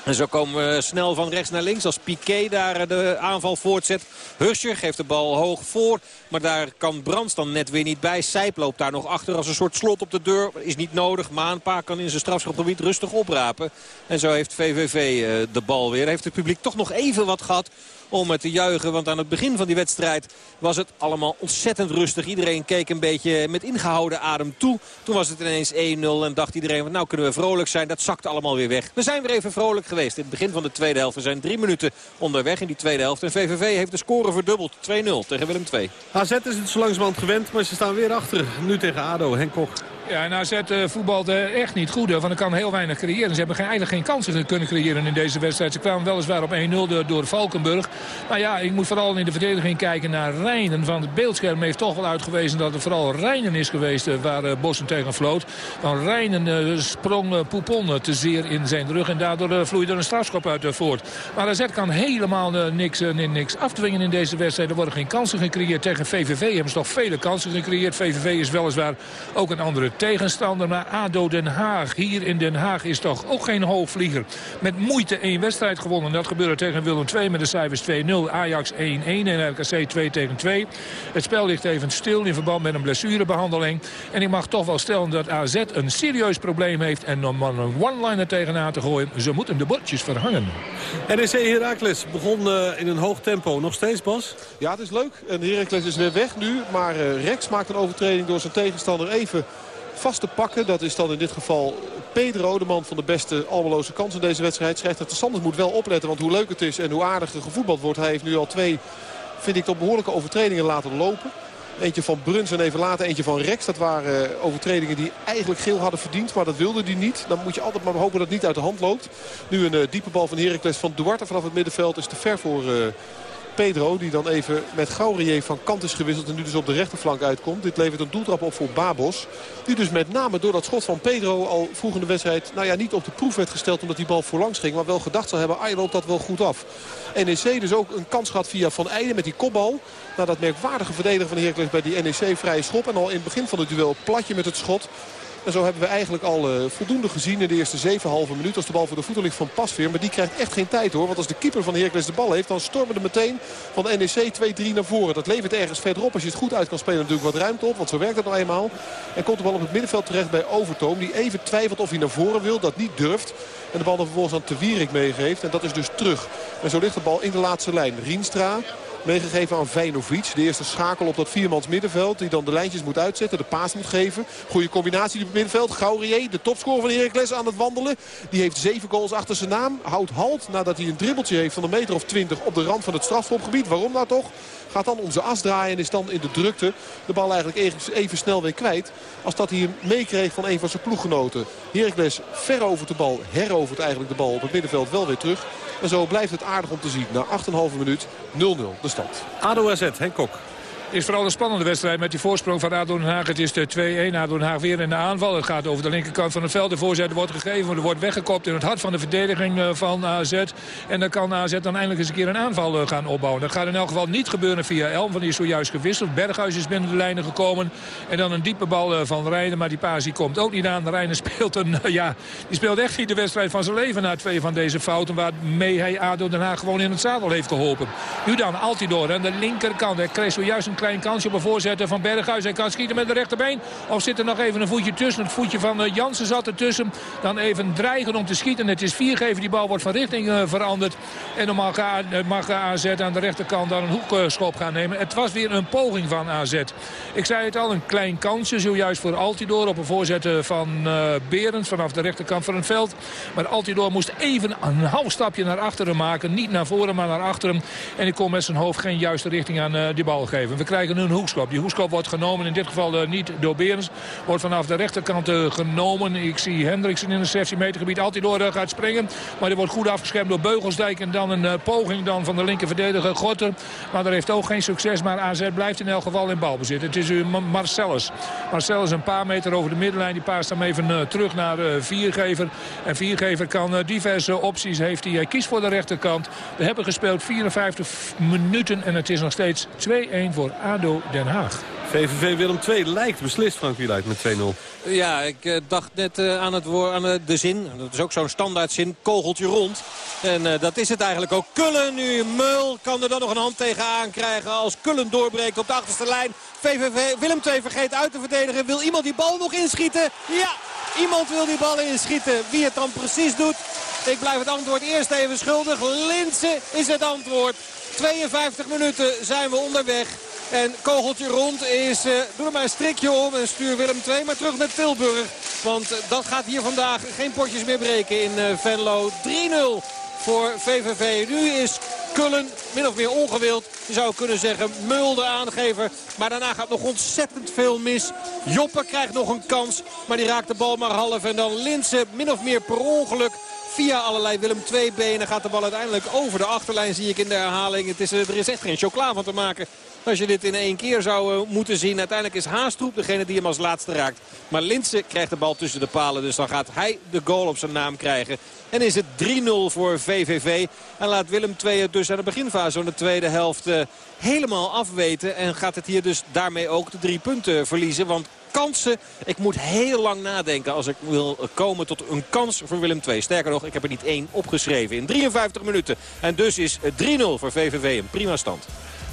En zo komen we snel van rechts naar links als Piqué daar de aanval voortzet. Huscher geeft de bal hoog voor. Maar daar kan Brands dan net weer niet bij. Sijp loopt daar nog achter als een soort slot op de deur. Is niet nodig. Maanpa kan in zijn strafschopgebied rustig oprapen. En zo heeft VVV de bal weer. Heeft het publiek toch nog even wat gehad om te juichen. Want aan het begin van die wedstrijd was het allemaal ontzettend rustig. Iedereen keek een beetje met ingehouden adem toe. Toen was het ineens 1-0 en dacht iedereen nou kunnen we vrolijk zijn. Dat zakt allemaal weer weg. We zijn weer even vrolijk geweest in het begin van de tweede helft. We zijn drie minuten onderweg in die tweede helft. En VVV heeft de score verdubbeld. 2-0 tegen Willem II. AZ is het zo langzamerhand gewend, maar ze staan weer achter. Nu tegen ADO, Henk Koch. Ja, en AZ uh, voetbalt uh, echt niet goed. Want er kan heel weinig creëren. Ze hebben eigenlijk geen kansen kunnen creëren in deze wedstrijd. Ze kwamen weliswaar op 1-0 door, Valkenburg. Maar ja, ik moet vooral in de verdediging kijken naar Rijnen. Van het beeldscherm heeft toch wel uitgewezen dat het vooral Rijnen is geweest uh, waar Bossen tegen floot. Want Rijnen sprong Poupon te zeer in zijn rug. En daardoor vloeide er een strafschop uit voort. Maar AZ kan helemaal niks, niks afdwingen in deze wedstrijd. Er worden geen kansen gecreëerd. Tegen VVV hebben ze toch vele kansen gecreëerd. VVV is weliswaar ook een andere tegenstander. Maar ADO Den Haag, hier in Den Haag, is toch ook geen hoogvlieger. Met moeite één wedstrijd gewonnen. Dat gebeurde tegen Willem II met de cijfers 2-0. Ajax 1-1 en RKC 2 tegen 2. Het spel ligt even stil in verband met een blessurebehandeling. En ik mag toch wel stellen dat AZ een serieus probleem heeft. En om een one-liner tegenaan te gooien, ze moeten de bordjes verhangen. NEC Heracles begon uh, in een hoog tempo. Nog steeds, Bas? Ja, het is leuk. En Heracles is weer weg nu. Maar uh, Rex maakt een overtreding door zijn tegenstander even vast te pakken. Dat is dan in dit geval Pedro, de man van de beste albeloze kans in deze wedstrijd. Schrijft de Sanders moet wel opletten, want hoe leuk het is en hoe aardig er gevoetbald wordt. Hij heeft nu al twee, vind ik, toch behoorlijke overtredingen laten lopen. Eentje van Bruns en even later eentje van Rex. Dat waren overtredingen die eigenlijk geel hadden verdiend. Maar dat wilde hij niet. Dan moet je altijd maar hopen dat het niet uit de hand loopt. Nu een uh, diepe bal van Heracles van Duarte vanaf het middenveld. Is te ver voor... Uh, Pedro. Die dan even met Gaurier van kant is gewisseld. En nu dus op de rechterflank uitkomt. Dit levert een doeltrap op voor Babos. Die dus met name door dat schot van Pedro al vroeg in de wedstrijd... nou ja, niet op de proef werd gesteld omdat die bal voorlangs ging. Maar wel gedacht zou hebben, ah, loopt dat wel goed af. NEC dus ook een kans gehad via Van Eijden met die kopbal. Na dat merkwaardige verdediger van Heracles bij die NEC vrije schop. En al in het begin van het duel platje met het schot. En zo hebben we eigenlijk al uh, voldoende gezien in de eerste 7,5 minuut. Als de bal voor de voeten ligt van Pasveer. Maar die krijgt echt geen tijd hoor. Want als de keeper van Heracles de bal heeft. Dan stormen er meteen van de NEC 2-3 naar voren. Dat levert ergens verderop. Als je het goed uit kan spelen natuurlijk wat ruimte op. Want zo werkt het nou eenmaal. En komt de bal op het middenveld terecht bij Overtoom. Die even twijfelt of hij naar voren wil. Dat niet durft. En de bal dan vervolgens aan Te Wierik meegeeft. En dat is dus terug. En zo ligt de bal in de laatste lijn. Rienstra Meegegeven aan Vejnovic. De eerste schakel op dat viermans middenveld. Die dan de lijntjes moet uitzetten. De paas moet geven. Goede combinatie op het middenveld. Gaurier, de topscorer van Heracles aan het wandelen. Die heeft zeven goals achter zijn naam. Houdt halt nadat hij een dribbeltje heeft van een meter of twintig op de rand van het strafschopgebied. Waarom nou toch? Gaat dan om zijn as draaien en is dan in de drukte de bal eigenlijk even snel weer kwijt. Als dat hij hem meekreeg van een van zijn ploeggenoten. Heracles ver over de bal, herovert eigenlijk de bal op het middenveld wel weer terug. En zo blijft het aardig om te zien. Na 8,5 minuut 0-0 de stand. ADO AZ, Henk Kok is vooral een spannende wedstrijd met die voorsprong van ADO Den Haag. Het is de 2-1. ADO Den Haag weer in de aanval. Het gaat over de linkerkant van het veld. De voorzet wordt gegeven. Er wordt weggekopt in het hart van de verdediging eh, van AZ. En dan kan AZ dan eindelijk eens een keer een aanval eh, gaan opbouwen. Dat gaat in elk geval niet gebeuren via Elm. Want die is zojuist gewisseld. Berghuis is binnen de lijnen gekomen. En dan een diepe bal eh, van Rijnen. Maar die paas komt ook niet aan. Rijnen speelt een... ja, die speelt echt niet de wedstrijd van zijn leven na twee van deze fouten. Waarmee hij ADO Den Haag gewoon in het zadel heeft geholpen. Nu dan Altidor aan de linkerkant. Hij kreeg zojuist een klein kansje op een voorzetten van Berghuis. Hij kan schieten met de rechterbeen. Of zit er nog even een voetje tussen. Het voetje van uh, Jansen zat ertussen. Dan even dreigen om te schieten. Het is viergever. Die bal wordt van richting uh, veranderd. En dan mag, uh, mag AZ aan de rechterkant dan een hoekschop gaan nemen. Het was weer een poging van AZ. Ik zei het al, een klein kansje. Zojuist voor Altidor op een voorzetten van Berends. Vanaf de rechterkant van het veld. Maar Altidor moest even een half stapje naar achteren maken. Niet naar voren, maar naar achteren. En ik kon met zijn hoofd geen juiste richting aan die bal geven. Krijgen een hoekschop. Die hoekschop wordt genomen. In dit geval uh, niet door Berens. Wordt vanaf de rechterkant uh, genomen. Ik zie Hendriksen in het 16 meter gebied. Altijd door gaat springen. Maar die wordt goed afgeschermd door Beugelsdijk. En dan een poging dan van de linker verdediger Gotter. Maar daar heeft ook geen succes. Maar AZ blijft in elk geval in balbezit. Het is Marcellus. Marcellus een paar meter over de middenlijn. Die paast hem even terug naar Viergever. En Viergever kan diverse opties heeft hij. Hij kiest voor de rechterkant. We hebben gespeeld 54 minuten en het is nog steeds 2-1 voor ADO Den Haag. VVV Willem 2 lijkt beslist, Frank Wieluid, met 2-0. Ja, ik uh, dacht net uh, aan, het woord, aan uh, de zin. Dat is ook zo'n standaardzin. Kogeltje rond. En dat is het eigenlijk ook. Kullen nu. Meul kan er dan nog een hand tegenaan krijgen. Als Kullen doorbreekt op de achterste lijn. VVV Willem 2 vergeet uit te verdedigen. Wil iemand die bal nog inschieten? Ja, iemand wil die bal inschieten. Wie het dan precies doet. Ik blijf het antwoord eerst even schuldig. Linse is het antwoord. 52 minuten zijn we onderweg. En kogeltje rond is, uh, doe er maar een strikje om en stuur Willem 2 maar terug naar Tilburg. Want uh, dat gaat hier vandaag geen potjes meer breken in uh, Venlo. 3-0 voor VVV. Nu is Kullen min of meer ongewild. Je zou kunnen zeggen Mulder aangever. Maar daarna gaat nog ontzettend veel mis. Joppe krijgt nog een kans. Maar die raakt de bal maar half. En dan Linse min of meer per ongeluk Via allerlei Willem II benen gaat de bal uiteindelijk over de achterlijn, zie ik in de herhaling. Het is, er is echt geen chocola van te maken. Als je dit in één keer zou uh, moeten zien. Uiteindelijk is Haastroep degene die hem als laatste raakt. Maar Linse krijgt de bal tussen de palen. Dus dan gaat hij de goal op zijn naam krijgen. En is het 3-0 voor VVV. En laat Willem II het dus aan de beginfase van de tweede helft uh, helemaal afweten. En gaat het hier dus daarmee ook de drie punten verliezen. Want kansen. Ik moet heel lang nadenken als ik wil komen tot een kans voor Willem II. Sterker nog, ik heb er niet één opgeschreven in 53 minuten. En dus is 3-0 voor VVV een prima stand.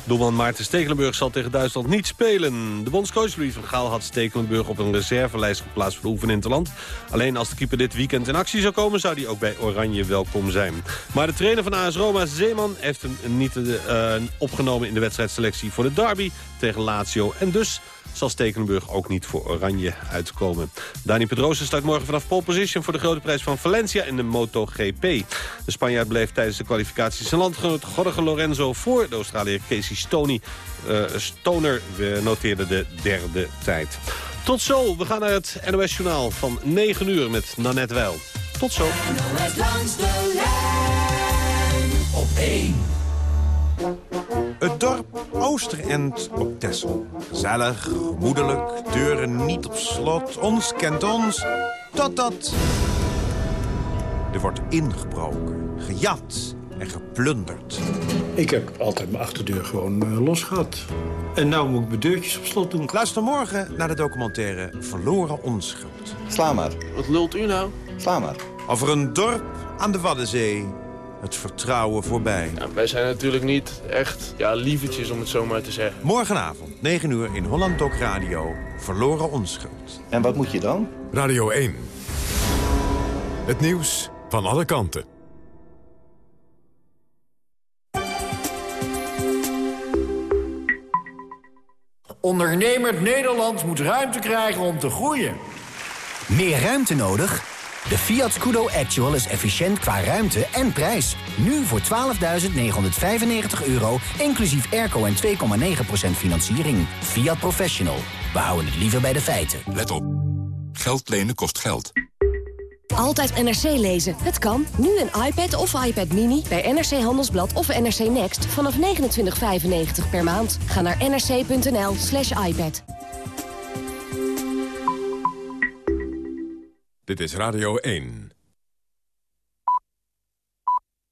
Doelman Maarten Stekelenburg zal tegen Duitsland niet spelen. De bondscoach Louis van Gaal had Stekelenburg op een reservelijst geplaatst voor de oefen in het land. Alleen als de keeper dit weekend in actie zou komen, zou hij ook bij Oranje welkom zijn. Maar de trainer van AS Roma, Zeeman, heeft hem niet uh, opgenomen in de wedstrijdselectie voor de derby tegen Lazio. En dus zal Stekelenburg ook niet voor Oranje uitkomen. Dani Pedrosa start morgen vanaf pole position voor de grote prijs van Valencia in de MotoGP. De Spanjaard bleef tijdens de kwalificaties zijn landgenoot Jorge Lorenzo voor de Australiër Casey Stoney. Uh, Stoner noteerde de derde tijd. Tot zo, we gaan naar het NOS Journaal van 9 uur met Nanette Wel. Tot zo. NOS langs de lijn op 1. Het dorp Oosterend op Texel. Gezellig, moedelijk, deuren niet op slot. Ons kent ons, totdat... Er wordt ingebroken, gejat en geplunderd. Ik heb altijd mijn achterdeur gewoon uh, los gehad. En nou moet ik mijn deurtjes op slot doen. Luister morgen naar de documentaire Verloren Onschuld. Sla maar. Wat lult u nou? Sla maar. Over een dorp aan de Waddenzee het vertrouwen voorbij. Ja, wij zijn natuurlijk niet echt ja, lievertjes, om het zo maar te zeggen. Morgenavond, 9 uur in Holland Doc Radio. Verloren onschuld. En wat moet je dan? Radio 1. Het nieuws van alle kanten. Ondernemend Nederland moet ruimte krijgen om te groeien. Meer ruimte nodig? De Fiat Scudo Actual is efficiënt qua ruimte en prijs. Nu voor 12.995 euro, inclusief airco en 2,9% financiering. Fiat Professional. We houden het liever bij de feiten. Let op. Geld lenen kost geld. Altijd NRC lezen. Het kan. Nu een iPad of iPad Mini bij NRC Handelsblad of NRC Next vanaf 29,95 per maand. Ga naar nrc.nl slash iPad. Dit is Radio 1.